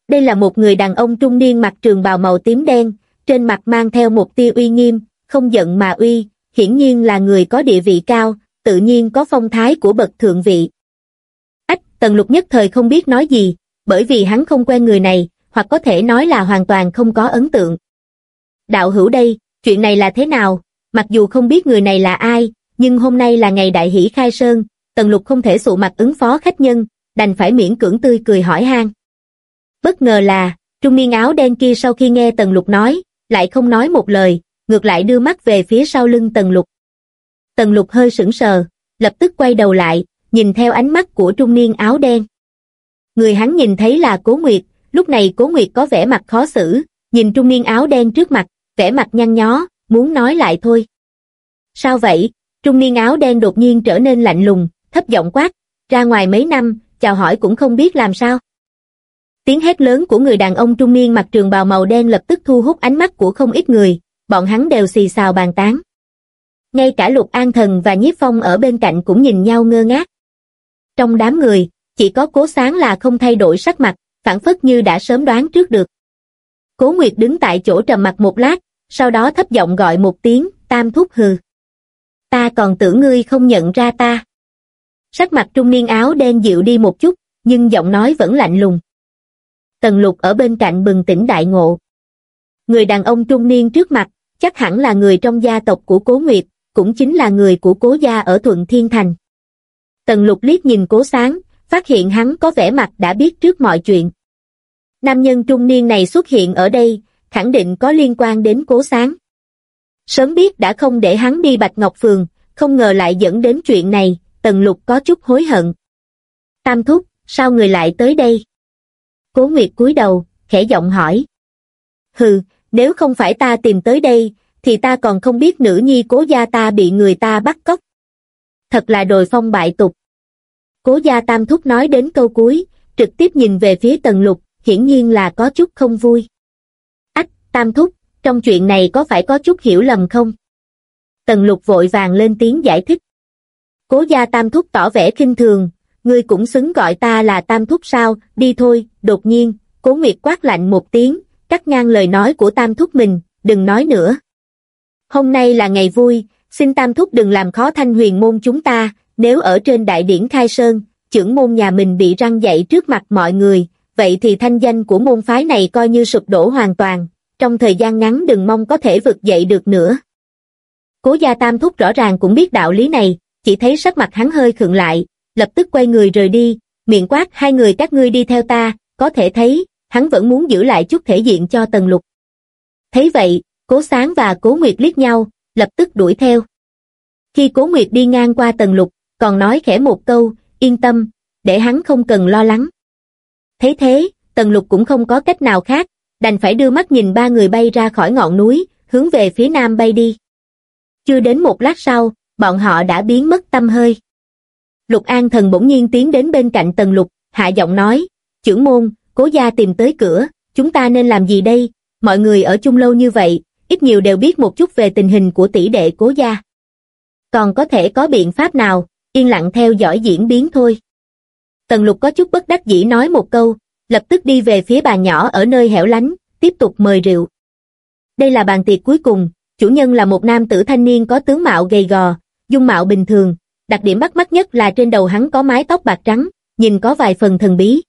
Đây là một người đàn ông trung niên mặc trường bào màu tím đen, trên mặt mang theo một tia uy nghiêm, không giận mà uy, hiển nhiên là người có địa vị cao, tự nhiên có phong thái của bậc thượng vị. Ách, tần lục nhất thời không biết nói gì, bởi vì hắn không quen người này, hoặc có thể nói là hoàn toàn không có ấn tượng. Đạo hữu đây, chuyện này là thế nào? Mặc dù không biết người này là ai, nhưng hôm nay là ngày đại hỷ khai sơn, tần lục không thể sụ mặt ứng phó khách nhân, đành phải miễn cưỡng tươi cười hỏi han. Bất ngờ là, trung niên áo đen kia sau khi nghe tần lục nói, lại không nói một lời, ngược lại đưa mắt về phía sau lưng tần lục. Tần lục hơi sững sờ, lập tức quay đầu lại, nhìn theo ánh mắt của trung niên áo đen. Người hắn nhìn thấy là Cố Nguyệt, lúc này Cố Nguyệt có vẻ mặt khó xử, nhìn trung niên áo đen trước mặt, vẻ mặt nhăn nhó, muốn nói lại thôi. Sao vậy? Trung niên áo đen đột nhiên trở nên lạnh lùng, thấp giọng quát, ra ngoài mấy năm, chào hỏi cũng không biết làm sao. Tiếng hét lớn của người đàn ông trung niên mặc trường bào màu đen lập tức thu hút ánh mắt của không ít người, bọn hắn đều xì xào bàn tán. Ngay cả Lục An Thần và Nhiếp Phong ở bên cạnh cũng nhìn nhau ngơ ngác. Trong đám người, chỉ có Cố Sáng là không thay đổi sắc mặt, phản phất như đã sớm đoán trước được. Cố Nguyệt đứng tại chỗ trầm mặt một lát, sau đó thấp giọng gọi một tiếng, tam thúc hừ. Ta còn tưởng ngươi không nhận ra ta. Sắc mặt trung niên áo đen dịu đi một chút, nhưng giọng nói vẫn lạnh lùng. Tần lục ở bên cạnh bừng tỉnh đại ngộ. Người đàn ông trung niên trước mặt, chắc hẳn là người trong gia tộc của Cố Nguyệt, cũng chính là người của Cố gia ở Thuận Thiên Thành. Tần lục liếc nhìn Cố Sáng, phát hiện hắn có vẻ mặt đã biết trước mọi chuyện. Nam nhân trung niên này xuất hiện ở đây, khẳng định có liên quan đến Cố Sáng. Sớm biết đã không để hắn đi Bạch Ngọc Phường, không ngờ lại dẫn đến chuyện này, Tần Lục có chút hối hận. Tam thúc, sao người lại tới đây? Cố Nguyệt cúi đầu, khẽ giọng hỏi. Hừ, nếu không phải ta tìm tới đây, thì ta còn không biết nữ nhi cố gia ta bị người ta bắt cóc. Thật là đồi phong bại tục. Cố gia tam thúc nói đến câu cuối, trực tiếp nhìn về phía tần lục, hiển nhiên là có chút không vui. Ách, tam thúc, trong chuyện này có phải có chút hiểu lầm không? Tần lục vội vàng lên tiếng giải thích. Cố gia tam thúc tỏ vẻ kinh thường, ngươi cũng xứng gọi ta là tam thúc sao, đi thôi, đột nhiên, cố nguyệt quát lạnh một tiếng, cắt ngang lời nói của tam thúc mình, đừng nói nữa. Hôm nay là ngày vui, xin tam thúc đừng làm khó thanh huyền môn chúng ta, nếu ở trên đại điển khai sơn, trưởng môn nhà mình bị răng dậy trước mặt mọi người, vậy thì thanh danh của môn phái này coi như sụp đổ hoàn toàn, trong thời gian ngắn đừng mong có thể vực dậy được nữa. Cố gia tam thúc rõ ràng cũng biết đạo lý này, chỉ thấy sắc mặt hắn hơi khựng lại, lập tức quay người rời đi, miệng quát hai người các ngươi đi theo ta, có thể thấy, hắn vẫn muốn giữ lại chút thể diện cho tần lục. Thấy vậy, cố sáng và cố nguyệt liếc nhau, lập tức đuổi theo. Khi cố nguyệt đi ngang qua tần lục, còn nói khẽ một câu, yên tâm, để hắn không cần lo lắng. Thấy thế, tần lục cũng không có cách nào khác, đành phải đưa mắt nhìn ba người bay ra khỏi ngọn núi, hướng về phía nam bay đi. Chưa đến một lát sau, bọn họ đã biến mất tâm hơi. Lục An Thần bỗng nhiên tiến đến bên cạnh Tần Lục, hạ giọng nói, trưởng môn, cố gia tìm tới cửa, chúng ta nên làm gì đây, mọi người ở chung lâu như vậy, ít nhiều đều biết một chút về tình hình của tỷ đệ cố gia. Còn có thể có biện pháp nào, yên lặng theo dõi diễn biến thôi. Tần Lục có chút bất đắc dĩ nói một câu, lập tức đi về phía bàn nhỏ ở nơi hẻo lánh, tiếp tục mời rượu. Đây là bàn tiệc cuối cùng, chủ nhân là một nam tử thanh niên có tướng mạo gầy gò, dung mạo bình thường, đặc điểm bắt mắt nhất là trên đầu hắn có mái tóc bạc trắng, nhìn có vài phần thần bí.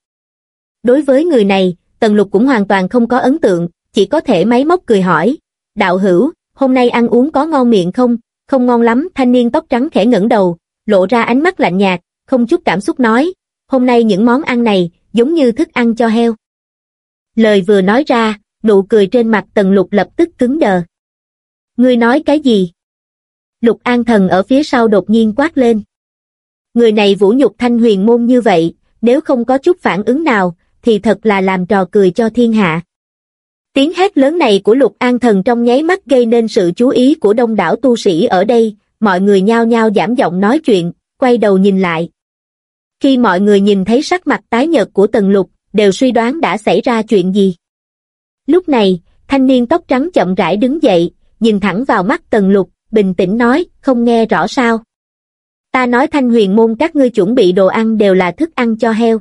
Đối với người này, Tần Lục cũng hoàn toàn không có ấn tượng, chỉ có thể máy móc cười hỏi, đạo hữu, hôm nay ăn uống có ngon miệng không? Không ngon lắm, thanh niên tóc trắng khẽ ngẩng đầu, lộ ra ánh mắt lạnh nhạt, không chút cảm xúc nói, hôm nay những món ăn này, giống như thức ăn cho heo. Lời vừa nói ra, nụ cười trên mặt tần lục lập tức cứng đờ. Ngươi nói cái gì? Lục an thần ở phía sau đột nhiên quát lên. Người này vũ nhục thanh huyền môn như vậy, nếu không có chút phản ứng nào, thì thật là làm trò cười cho thiên hạ. Tiếng hét lớn này của lục an thần trong nháy mắt gây nên sự chú ý của đông đảo tu sĩ ở đây, mọi người nhao nhao giảm giọng nói chuyện, quay đầu nhìn lại. Khi mọi người nhìn thấy sắc mặt tái nhợt của tần lục, đều suy đoán đã xảy ra chuyện gì. Lúc này, thanh niên tóc trắng chậm rãi đứng dậy, nhìn thẳng vào mắt tần lục, bình tĩnh nói, không nghe rõ sao. Ta nói thanh huyền môn các ngươi chuẩn bị đồ ăn đều là thức ăn cho heo.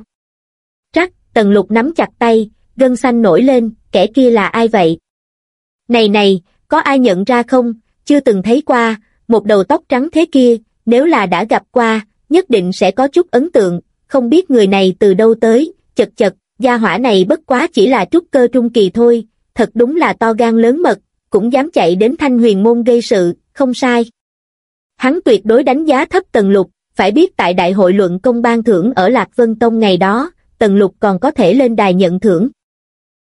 Trắc, tần lục nắm chặt tay, gân xanh nổi lên, kẻ kia là ai vậy? Này này, có ai nhận ra không, chưa từng thấy qua, một đầu tóc trắng thế kia, nếu là đã gặp qua, nhất định sẽ có chút ấn tượng, không biết người này từ đâu tới, chật chật, gia hỏa này bất quá chỉ là trúc cơ trung kỳ thôi, thật đúng là to gan lớn mật, cũng dám chạy đến thanh huyền môn gây sự, không sai. Hắn tuyệt đối đánh giá thấp Tần Lục, phải biết tại đại hội luận công ban thưởng ở Lạc Vân Tông ngày đó, Tần Lục còn có thể lên đài nhận thưởng.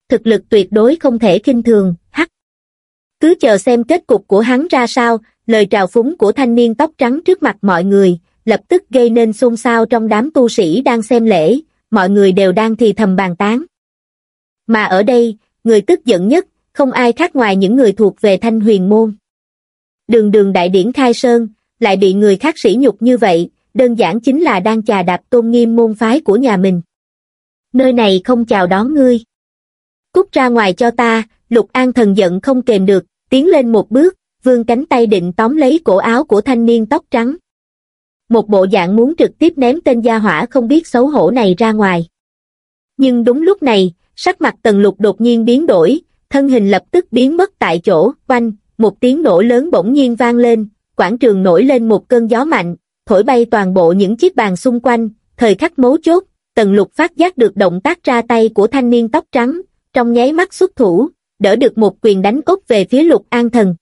Thực lực tuyệt đối không thể kinh thường, hắc. Cứ chờ xem kết cục của hắn ra sao, lời trào phúng của thanh niên tóc trắng trước mặt mọi người, lập tức gây nên xôn xao trong đám tu sĩ đang xem lễ, mọi người đều đang thì thầm bàn tán. Mà ở đây, người tức giận nhất, không ai khác ngoài những người thuộc về thanh huyền môn. Đường đường đại điển khai sơn, lại bị người khác sỉ nhục như vậy, đơn giản chính là đang chà đạp tôn nghiêm môn phái của nhà mình. Nơi này không chào đón ngươi. Cút ra ngoài cho ta, lục an thần giận không kềm được, tiến lên một bước, vương cánh tay định tóm lấy cổ áo của thanh niên tóc trắng. Một bộ dạng muốn trực tiếp ném tên gia hỏa không biết xấu hổ này ra ngoài. Nhưng đúng lúc này, sắc mặt tần lục đột nhiên biến đổi, thân hình lập tức biến mất tại chỗ, quanh, một tiếng nổ lớn bỗng nhiên vang lên, quảng trường nổi lên một cơn gió mạnh, thổi bay toàn bộ những chiếc bàn xung quanh, thời khắc mấu chốt, tần lục phát giác được động tác ra tay của thanh niên tóc trắng, trong nháy mắt xuất thủ, đỡ được một quyền đánh cốt về phía lục an thần.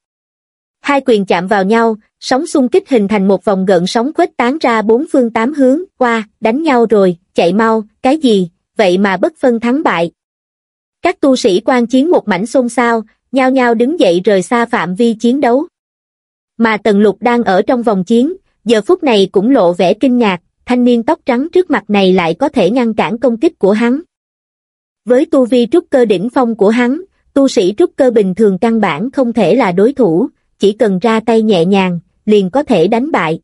Hai quyền chạm vào nhau, sóng xung kích hình thành một vòng gợn sóng khuếch tán ra bốn phương tám hướng, qua, đánh nhau rồi, chạy mau, cái gì, vậy mà bất phân thắng bại. Các tu sĩ quan chiến một mảnh xôn xao, nhao nhao đứng dậy rời xa phạm vi chiến đấu. Mà Tần Lục đang ở trong vòng chiến, giờ phút này cũng lộ vẻ kinh ngạc, thanh niên tóc trắng trước mặt này lại có thể ngăn cản công kích của hắn. Với tu vi trúc cơ đỉnh phong của hắn, tu sĩ trúc cơ bình thường căn bản không thể là đối thủ, chỉ cần ra tay nhẹ nhàng, liền có thể đánh bại.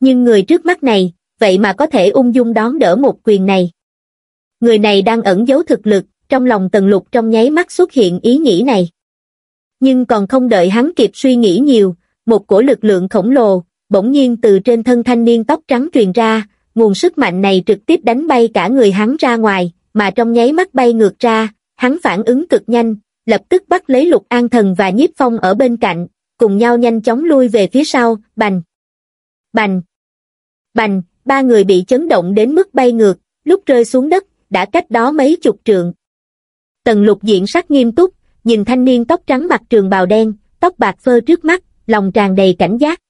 Nhưng người trước mắt này, vậy mà có thể ung dung đón đỡ một quyền này. Người này đang ẩn giấu thực lực, trong lòng tần lục trong nháy mắt xuất hiện ý nghĩ này. Nhưng còn không đợi hắn kịp suy nghĩ nhiều, một cổ lực lượng khổng lồ, bỗng nhiên từ trên thân thanh niên tóc trắng truyền ra, nguồn sức mạnh này trực tiếp đánh bay cả người hắn ra ngoài, mà trong nháy mắt bay ngược ra, hắn phản ứng cực nhanh, lập tức bắt lấy lục an thần và nhiếp phong ở bên cạnh, cùng nhau nhanh chóng lui về phía sau, bành, bành, bành, ba người bị chấn động đến mức bay ngược, lúc rơi xuống đất, đã cách đó mấy chục trượng. Tần lục diện sắc nghiêm túc, nhìn thanh niên tóc trắng mặt trường bào đen, tóc bạc phơ trước mắt, lòng tràn đầy cảnh giác.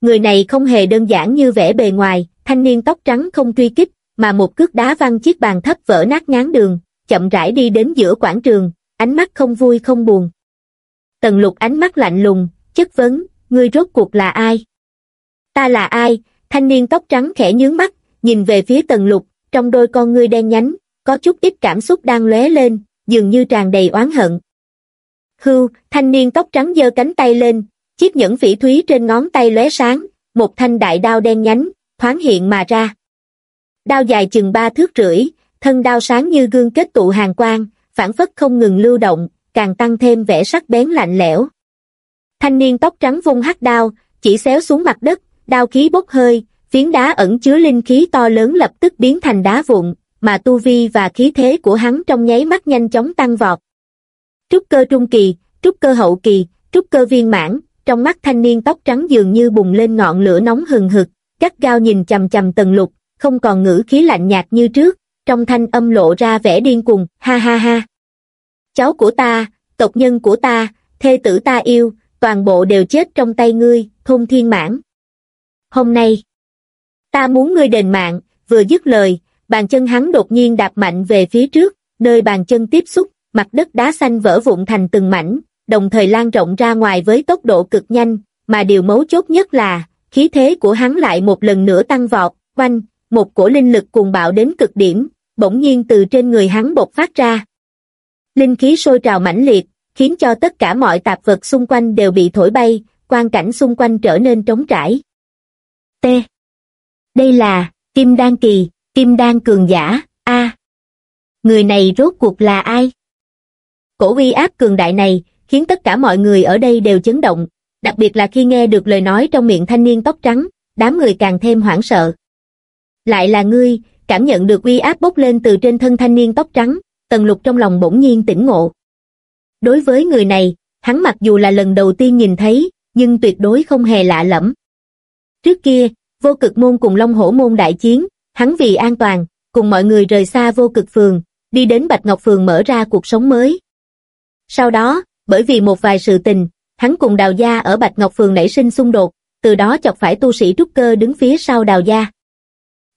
Người này không hề đơn giản như vẻ bề ngoài, thanh niên tóc trắng không truy kích, mà một cước đá văng chiếc bàn thấp vỡ nát ngán đường, chậm rãi đi đến giữa quảng trường, ánh mắt không vui không buồn. Tần lục ánh mắt lạnh lùng, chất vấn, ngươi rốt cuộc là ai? Ta là ai? Thanh niên tóc trắng khẽ nhướng mắt, nhìn về phía tần lục, trong đôi con ngươi đen nhánh, có chút ít cảm xúc đang lóe lên, dường như tràn đầy oán hận. Hưu, thanh niên tóc trắng giơ cánh tay lên, chiếc nhẫn phỉ thúy trên ngón tay lóe sáng, một thanh đại đao đen nhánh, thoáng hiện mà ra. Đao dài chừng ba thước rưỡi, thân đao sáng như gương kết tụ hàng quang, phản phất không ngừng lưu động, càng tăng thêm vẻ sắc bén lạnh lẽo. Thanh niên tóc trắng vung hắc đao, chỉ xéo xuống mặt đất, đao khí bốc hơi, phiến đá ẩn chứa linh khí to lớn lập tức biến thành đá vụn, mà tu vi và khí thế của hắn trong nháy mắt nhanh chóng tăng vọt. Trúc cơ trung kỳ, trúc cơ hậu kỳ, trúc cơ viên mãn, trong mắt thanh niên tóc trắng dường như bùng lên ngọn lửa nóng hừng hực, gắt gao nhìn chầm chầm tần lục, không còn ngữ khí lạnh nhạt như trước, trong thanh âm lộ ra vẻ điên cuồng, ha ha ha. Cháu của ta, tộc nhân của ta, thê tử ta yêu, toàn bộ đều chết trong tay ngươi, thôn thiên mãn. Hôm nay, ta muốn ngươi đền mạng, vừa dứt lời, bàn chân hắn đột nhiên đạp mạnh về phía trước, nơi bàn chân tiếp xúc, mặt đất đá xanh vỡ vụn thành từng mảnh, đồng thời lan rộng ra ngoài với tốc độ cực nhanh, mà điều mấu chốt nhất là, khí thế của hắn lại một lần nữa tăng vọt, quanh, một cổ linh lực cuồng bạo đến cực điểm, bỗng nhiên từ trên người hắn bộc phát ra. Linh khí sôi trào mãnh liệt, khiến cho tất cả mọi tạp vật xung quanh đều bị thổi bay, quan cảnh xung quanh trở nên trống trải. T. Đây là, Kim Đan Kỳ, Kim Đan Cường Giả, A. Người này rốt cuộc là ai? Cổ uy áp cường đại này, khiến tất cả mọi người ở đây đều chấn động, đặc biệt là khi nghe được lời nói trong miệng thanh niên tóc trắng, đám người càng thêm hoảng sợ. Lại là ngươi, cảm nhận được uy áp bốc lên từ trên thân thanh niên tóc trắng, tần lục trong lòng bỗng nhiên tỉnh ngộ. Đối với người này, hắn mặc dù là lần đầu tiên nhìn thấy, nhưng tuyệt đối không hề lạ lẫm. Trước kia, vô cực môn cùng Long Hổ môn đại chiến, hắn vì an toàn, cùng mọi người rời xa vô cực phường, đi đến Bạch Ngọc phường mở ra cuộc sống mới. Sau đó, bởi vì một vài sự tình, hắn cùng đào gia ở Bạch Ngọc phường nảy sinh xung đột, từ đó chọc phải tu sĩ trúc cơ đứng phía sau đào gia.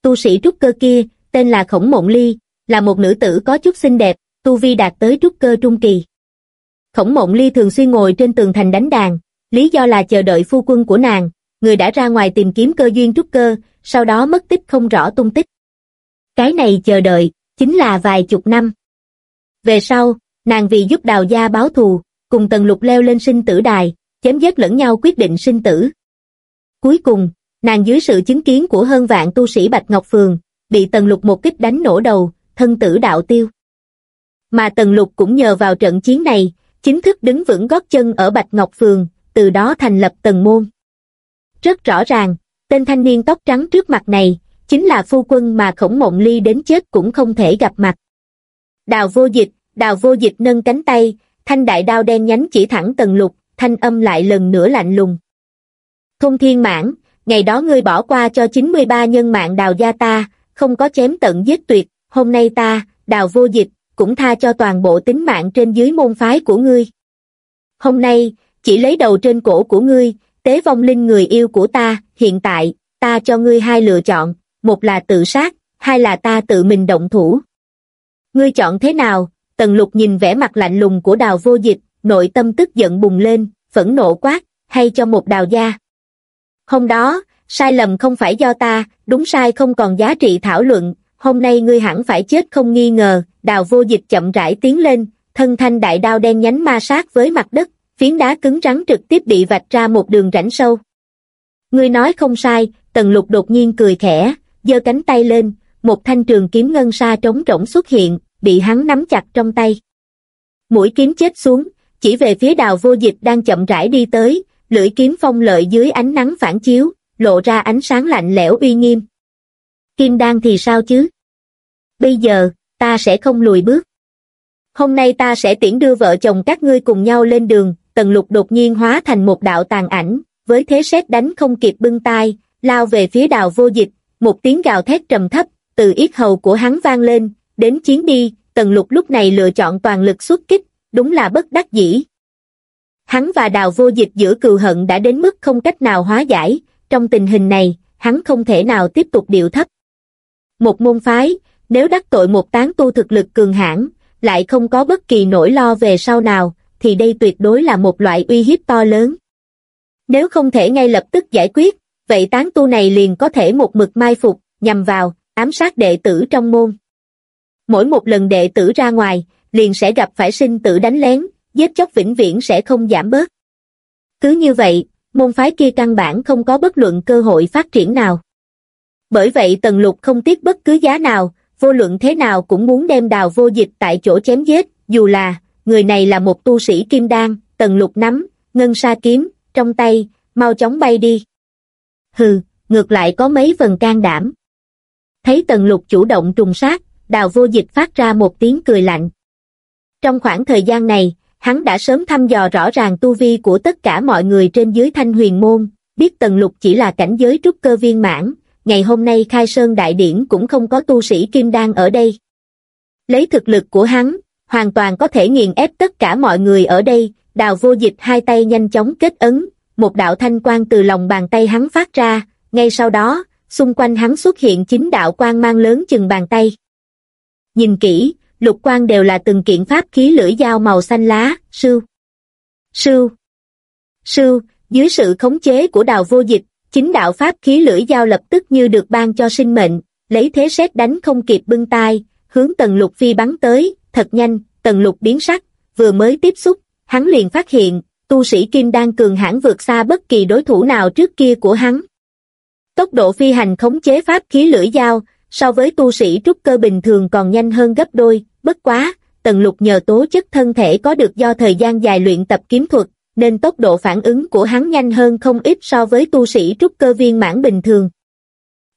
Tu sĩ trúc cơ kia, tên là Khổng Mộng Ly, là một nữ tử có chút xinh đẹp, tu vi đạt tới trúc cơ trung kỳ. Khổng Mộng Ly thường xuyên ngồi trên tường thành đánh đàn, lý do là chờ đợi phu quân của nàng, người đã ra ngoài tìm kiếm cơ duyên trúc cơ, sau đó mất tích không rõ tung tích. Cái này chờ đợi, chính là vài chục năm. Về sau, nàng vì giúp đào gia báo thù, cùng tần lục leo lên sinh tử đài, chém giết lẫn nhau quyết định sinh tử. Cuối cùng, nàng dưới sự chứng kiến của hơn vạn tu sĩ Bạch Ngọc Phường, bị tần lục một kích đánh nổ đầu, thân tử đạo tiêu. Mà tần lục cũng nhờ vào trận chiến này, chính thức đứng vững gót chân ở Bạch Ngọc Phường, từ đó thành lập tần môn. Rất rõ ràng, tên thanh niên tóc trắng trước mặt này, chính là phu quân mà khổng mộng ly đến chết cũng không thể gặp mặt. Đào vô dịch, đào vô dịch nâng cánh tay, thanh đại đao đen nhánh chỉ thẳng tần lục, thanh âm lại lần nữa lạnh lùng. Thôn thiên mãn, ngày đó ngươi bỏ qua cho 93 nhân mạng đào gia ta, không có chém tận giết tuyệt, hôm nay ta, đào vô dịch, cũng tha cho toàn bộ tính mạng trên dưới môn phái của ngươi. Hôm nay, chỉ lấy đầu trên cổ của ngươi, tế vong linh người yêu của ta, hiện tại, ta cho ngươi hai lựa chọn, một là tự sát, hai là ta tự mình động thủ. Ngươi chọn thế nào? Tần lục nhìn vẻ mặt lạnh lùng của đào vô dịch, nội tâm tức giận bùng lên, phẫn nộ quát, hay cho một đào gia. Hôm đó, sai lầm không phải do ta, đúng sai không còn giá trị thảo luận, hôm nay ngươi hẳn phải chết không nghi ngờ, đào vô dịch chậm rãi tiến lên, thân thanh đại đao đen nhánh ma sát với mặt đất, phiến đá cứng rắn trực tiếp bị vạch ra một đường rãnh sâu. Ngươi nói không sai, tần lục đột nhiên cười khẽ, giơ cánh tay lên, một thanh trường kiếm ngân sa trống rỗng xuất hiện, bị hắn nắm chặt trong tay. Mũi kiếm chết xuống, chỉ về phía đào vô dịch đang chậm rãi đi tới, lưỡi kiếm phong lợi dưới ánh nắng phản chiếu, lộ ra ánh sáng lạnh lẽo uy nghiêm. Kim đan thì sao chứ? Bây giờ, ta sẽ không lùi bước. Hôm nay ta sẽ tiễn đưa vợ chồng các ngươi cùng nhau lên đường, tần lục đột nhiên hóa thành một đạo tàn ảnh, với thế xét đánh không kịp bưng tai, lao về phía đào vô dịch, một tiếng gào thét trầm thấp, từ yết hầu của hắn vang lên, đến chiến đi, tần lục lúc này lựa chọn toàn lực xuất kích, đúng là bất đắc dĩ. Hắn và đào vô dịch giữa cừu hận đã đến mức không cách nào hóa giải, trong tình hình này, hắn không thể nào tiếp tục điệu thấp. Một môn phái, nếu đắc tội một tán tu thực lực cường hãn, lại không có bất kỳ nỗi lo về sau nào, thì đây tuyệt đối là một loại uy hiếp to lớn. Nếu không thể ngay lập tức giải quyết, vậy tán tu này liền có thể một mực mai phục, nhằm vào, ám sát đệ tử trong môn. Mỗi một lần đệ tử ra ngoài, liền sẽ gặp phải sinh tử đánh lén, giết chóc vĩnh viễn sẽ không giảm bớt. Cứ như vậy, môn phái kia căn bản không có bất luận cơ hội phát triển nào. Bởi vậy Tần Lục không tiếc bất cứ giá nào, vô luận thế nào cũng muốn đem đào vô dịch tại chỗ chém giết, dù là, người này là một tu sĩ kim đan, Tần Lục nắm, ngân sa kiếm, trong tay, mau chóng bay đi. Hừ, ngược lại có mấy phần can đảm. Thấy Tần Lục chủ động trùng sát, đào vô dịch phát ra một tiếng cười lạnh. Trong khoảng thời gian này, hắn đã sớm thăm dò rõ ràng tu vi của tất cả mọi người trên dưới thanh huyền môn, biết tần lục chỉ là cảnh giới trúc cơ viên mãn, ngày hôm nay khai sơn đại điển cũng không có tu sĩ kim đan ở đây. Lấy thực lực của hắn, hoàn toàn có thể nghiền ép tất cả mọi người ở đây, đào vô dịch hai tay nhanh chóng kết ấn, một đạo thanh quang từ lòng bàn tay hắn phát ra, ngay sau đó, xung quanh hắn xuất hiện chính đạo quang mang lớn chừng bàn tay. Nhìn kỹ, lục quang đều là từng kiện pháp khí lưỡi dao màu xanh lá, sưu. Sưu. Sưu, dưới sự khống chế của đào vô dịch, chính đạo pháp khí lưỡi dao lập tức như được ban cho sinh mệnh, lấy thế xét đánh không kịp bưng tai, hướng tần lục phi bắn tới, thật nhanh, tần lục biến sắc, vừa mới tiếp xúc, hắn liền phát hiện, tu sĩ kim đang cường hãn vượt xa bất kỳ đối thủ nào trước kia của hắn. Tốc độ phi hành khống chế pháp khí lưỡi dao, so với tu sĩ trúc cơ bình thường còn nhanh hơn gấp đôi, bất quá, tần lục nhờ tố chất thân thể có được do thời gian dài luyện tập kiếm thuật, nên tốc độ phản ứng của hắn nhanh hơn không ít so với tu sĩ trúc cơ viên mãn bình thường.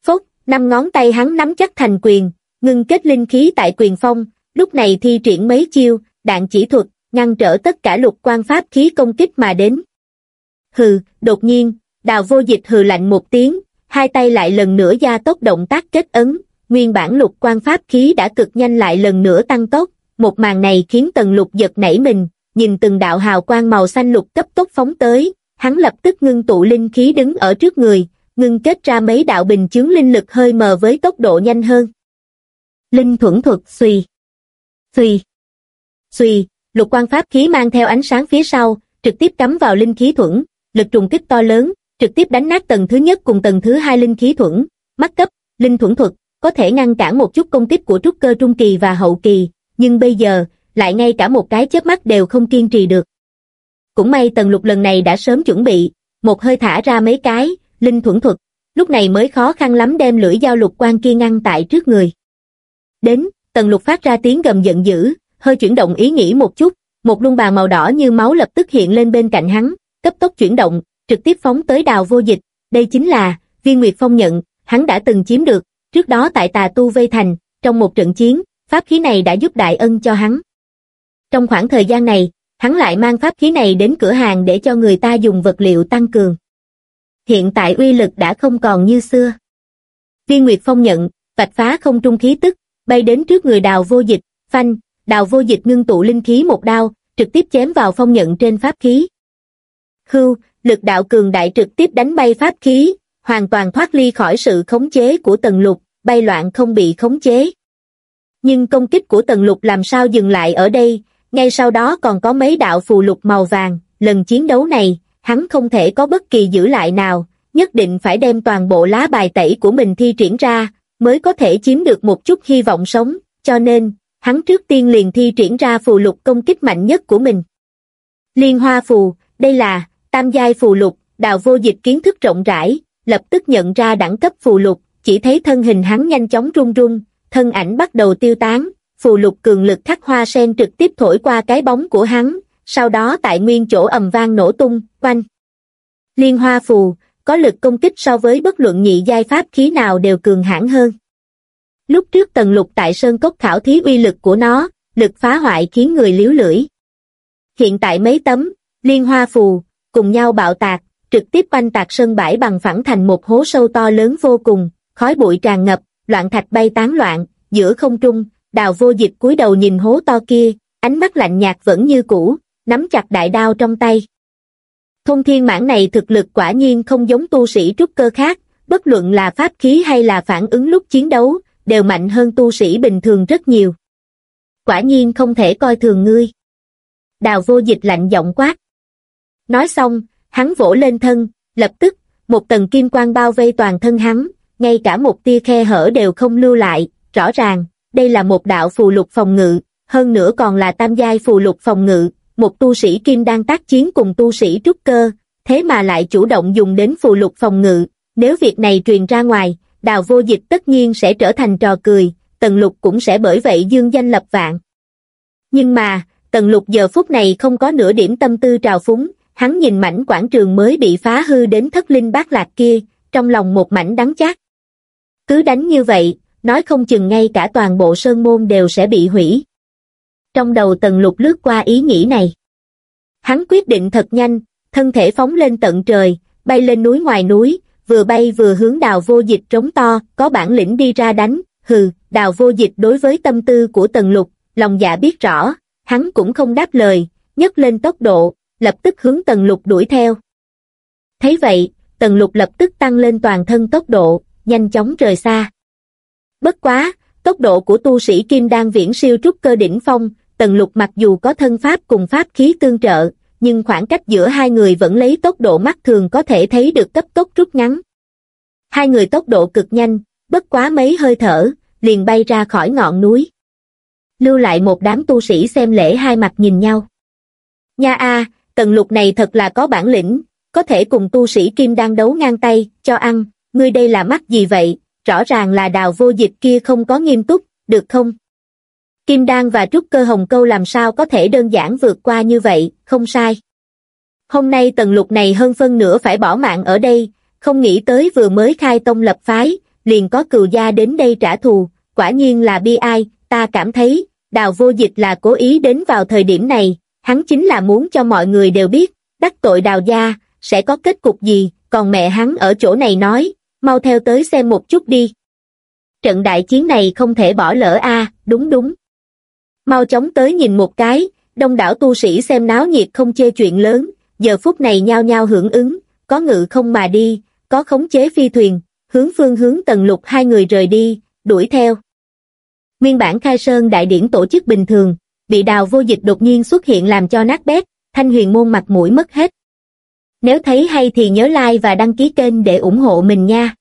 Phốc, năm ngón tay hắn nắm chắc thành quyền, ngưng kết linh khí tại quyền phong, lúc này thi triển mấy chiêu, đạn chỉ thuật, ngăn trở tất cả lục quan pháp khí công kích mà đến. Hừ, đột nhiên, đào vô dịch hừ lạnh một tiếng, hai tay lại lần nữa gia tốc động tác kết ấn, nguyên bản lục quan pháp khí đã cực nhanh lại lần nữa tăng tốc, một màn này khiến tần lục giật nảy mình, nhìn từng đạo hào quang màu xanh lục cấp tốc phóng tới, hắn lập tức ngưng tụ linh khí đứng ở trước người, ngưng kết ra mấy đạo bình chướng linh lực hơi mờ với tốc độ nhanh hơn. Linh thuẫn thuật suy. Xuy. Xuy, lục quan pháp khí mang theo ánh sáng phía sau, trực tiếp cắm vào linh khí thuẫn, lực trùng kích to lớn, trực tiếp đánh nát tầng thứ nhất cùng tầng thứ hai linh khí thuẫn, mắt cấp, linh thuẫn thuật, có thể ngăn cản một chút công kích của trúc cơ trung kỳ và hậu kỳ, nhưng bây giờ, lại ngay cả một cái chớp mắt đều không kiên trì được. Cũng may tần lục lần này đã sớm chuẩn bị, một hơi thả ra mấy cái, linh thuẫn thuật, lúc này mới khó khăn lắm đem lưỡi dao lục quan kia ngăn tại trước người. Đến, tần lục phát ra tiếng gầm giận dữ, hơi chuyển động ý nghĩ một chút, một luân bàn màu đỏ như máu lập tức hiện lên bên cạnh hắn, cấp tốc chuyển động, trực tiếp phóng tới đào vô dịch, đây chính là, viên nguyệt phong nhận, hắn đã từng chiếm được, trước đó tại tà tu vây thành, trong một trận chiến, pháp khí này đã giúp đại ân cho hắn. Trong khoảng thời gian này, hắn lại mang pháp khí này đến cửa hàng để cho người ta dùng vật liệu tăng cường. Hiện tại uy lực đã không còn như xưa. Viên Nguyệt Phong nhận, vạch phá không trung khí tức, bay đến trước người đào vô dịch, phanh, đào vô dịch ngưng tụ linh khí một đao, trực tiếp chém vào phong nhận trên pháp khí. Hưu, lực đạo cường đại trực tiếp đánh bay pháp khí, hoàn toàn thoát ly khỏi sự khống chế của tần lục, bay loạn không bị khống chế. Nhưng công kích của tần lục làm sao dừng lại ở đây, ngay sau đó còn có mấy đạo phù lục màu vàng, lần chiến đấu này, hắn không thể có bất kỳ giữ lại nào, nhất định phải đem toàn bộ lá bài tẩy của mình thi triển ra, mới có thể chiếm được một chút hy vọng sống, cho nên, hắn trước tiên liền thi triển ra phù lục công kích mạnh nhất của mình. Liên hoa phù, đây là, tam giai phù lục, đào vô dịch kiến thức rộng rãi, lập tức nhận ra đẳng cấp phù lục, chỉ thấy thân hình hắn nhanh chóng run run, thân ảnh bắt đầu tiêu tán, phù lục cường lực khắc hoa sen trực tiếp thổi qua cái bóng của hắn, sau đó tại nguyên chỗ ầm vang nổ tung, quanh. Liên hoa phù, có lực công kích so với bất luận nhị giai pháp khí nào đều cường hãn hơn. Lúc trước tần lục tại sơn cốc khảo thí uy lực của nó, lực phá hoại khiến người liếu lưỡi. Hiện tại mấy tấm, liên hoa phù, cùng nhau bạo tạc, trực tiếp quanh tạc sân bãi bằng phẳng thành một hố sâu to lớn vô cùng, khói bụi tràn ngập, loạn thạch bay tán loạn, giữa không trung, đào vô dịch cúi đầu nhìn hố to kia, ánh mắt lạnh nhạt vẫn như cũ, nắm chặt đại đao trong tay. Thông thiên mãn này thực lực quả nhiên không giống tu sĩ trúc cơ khác, bất luận là pháp khí hay là phản ứng lúc chiến đấu, đều mạnh hơn tu sĩ bình thường rất nhiều. Quả nhiên không thể coi thường ngươi. Đào vô dịch lạnh giọng quát. Nói xong, hắn vỗ lên thân, lập tức, một tầng kim quang bao vây toàn thân hắn, ngay cả một tia khe hở đều không lưu lại, rõ ràng, đây là một đạo phù lục phòng ngự, hơn nữa còn là tam giai phù lục phòng ngự, một tu sĩ kim đang tác chiến cùng tu sĩ trúc cơ, thế mà lại chủ động dùng đến phù lục phòng ngự, nếu việc này truyền ra ngoài, đào vô dịch tất nhiên sẽ trở thành trò cười, tần lục cũng sẽ bởi vậy dương danh lập vạn. Nhưng mà, tần lục giờ phút này không có nửa điểm tâm tư trào phúng, hắn nhìn mảnh quảng trường mới bị phá hư đến thất linh bát lạc kia, trong lòng một mảnh đắng chát. Cứ đánh như vậy, nói không chừng ngay cả toàn bộ sơn môn đều sẽ bị hủy. Trong đầu tần lục lướt qua ý nghĩ này. Hắn quyết định thật nhanh, thân thể phóng lên tận trời, bay lên núi ngoài núi, vừa bay vừa hướng đào vô dịch trống to, có bản lĩnh đi ra đánh, hừ, đào vô dịch đối với tâm tư của tần lục, lòng dạ biết rõ, hắn cũng không đáp lời, nhấc lên tốc độ, lập tức hướng tần lục đuổi theo. Thấy vậy, tần lục lập tức tăng lên toàn thân tốc độ, nhanh chóng rời xa. Bất quá, tốc độ của tu sĩ Kim đang viễn siêu trúc cơ đỉnh phong, tần lục mặc dù có thân pháp cùng pháp khí tương trợ, nhưng khoảng cách giữa hai người vẫn lấy tốc độ mắt thường có thể thấy được cấp tốc rút ngắn. Hai người tốc độ cực nhanh, bất quá mấy hơi thở, liền bay ra khỏi ngọn núi. Lưu lại một đám tu sĩ xem lễ hai mặt nhìn nhau. Nha a, tần lục này thật là có bản lĩnh, có thể cùng tu sĩ kim đang đấu ngang tay, cho ăn, ngươi đây là mắt gì vậy, rõ ràng là đào vô dịch kia không có nghiêm túc, được không? Kim Đan và Trúc Cơ Hồng Câu làm sao có thể đơn giản vượt qua như vậy, không sai. Hôm nay tần lục này hơn phân nửa phải bỏ mạng ở đây, không nghĩ tới vừa mới khai tông lập phái, liền có cừu gia đến đây trả thù, quả nhiên là bi ai, ta cảm thấy, đào vô dịch là cố ý đến vào thời điểm này, hắn chính là muốn cho mọi người đều biết, đắc tội đào gia, sẽ có kết cục gì, còn mẹ hắn ở chỗ này nói, mau theo tới xem một chút đi. Trận đại chiến này không thể bỏ lỡ a à, đúng đúng. Mau chóng tới nhìn một cái, đông đảo tu sĩ xem náo nhiệt không chê chuyện lớn, giờ phút này nhao nhao hưởng ứng, có ngự không mà đi, có khống chế phi thuyền, hướng phương hướng tần lục hai người rời đi, đuổi theo. Nguyên bản khai sơn đại điển tổ chức bình thường, bị đào vô dịch đột nhiên xuất hiện làm cho nát bét, thanh huyền môn mặt mũi mất hết. Nếu thấy hay thì nhớ like và đăng ký kênh để ủng hộ mình nha.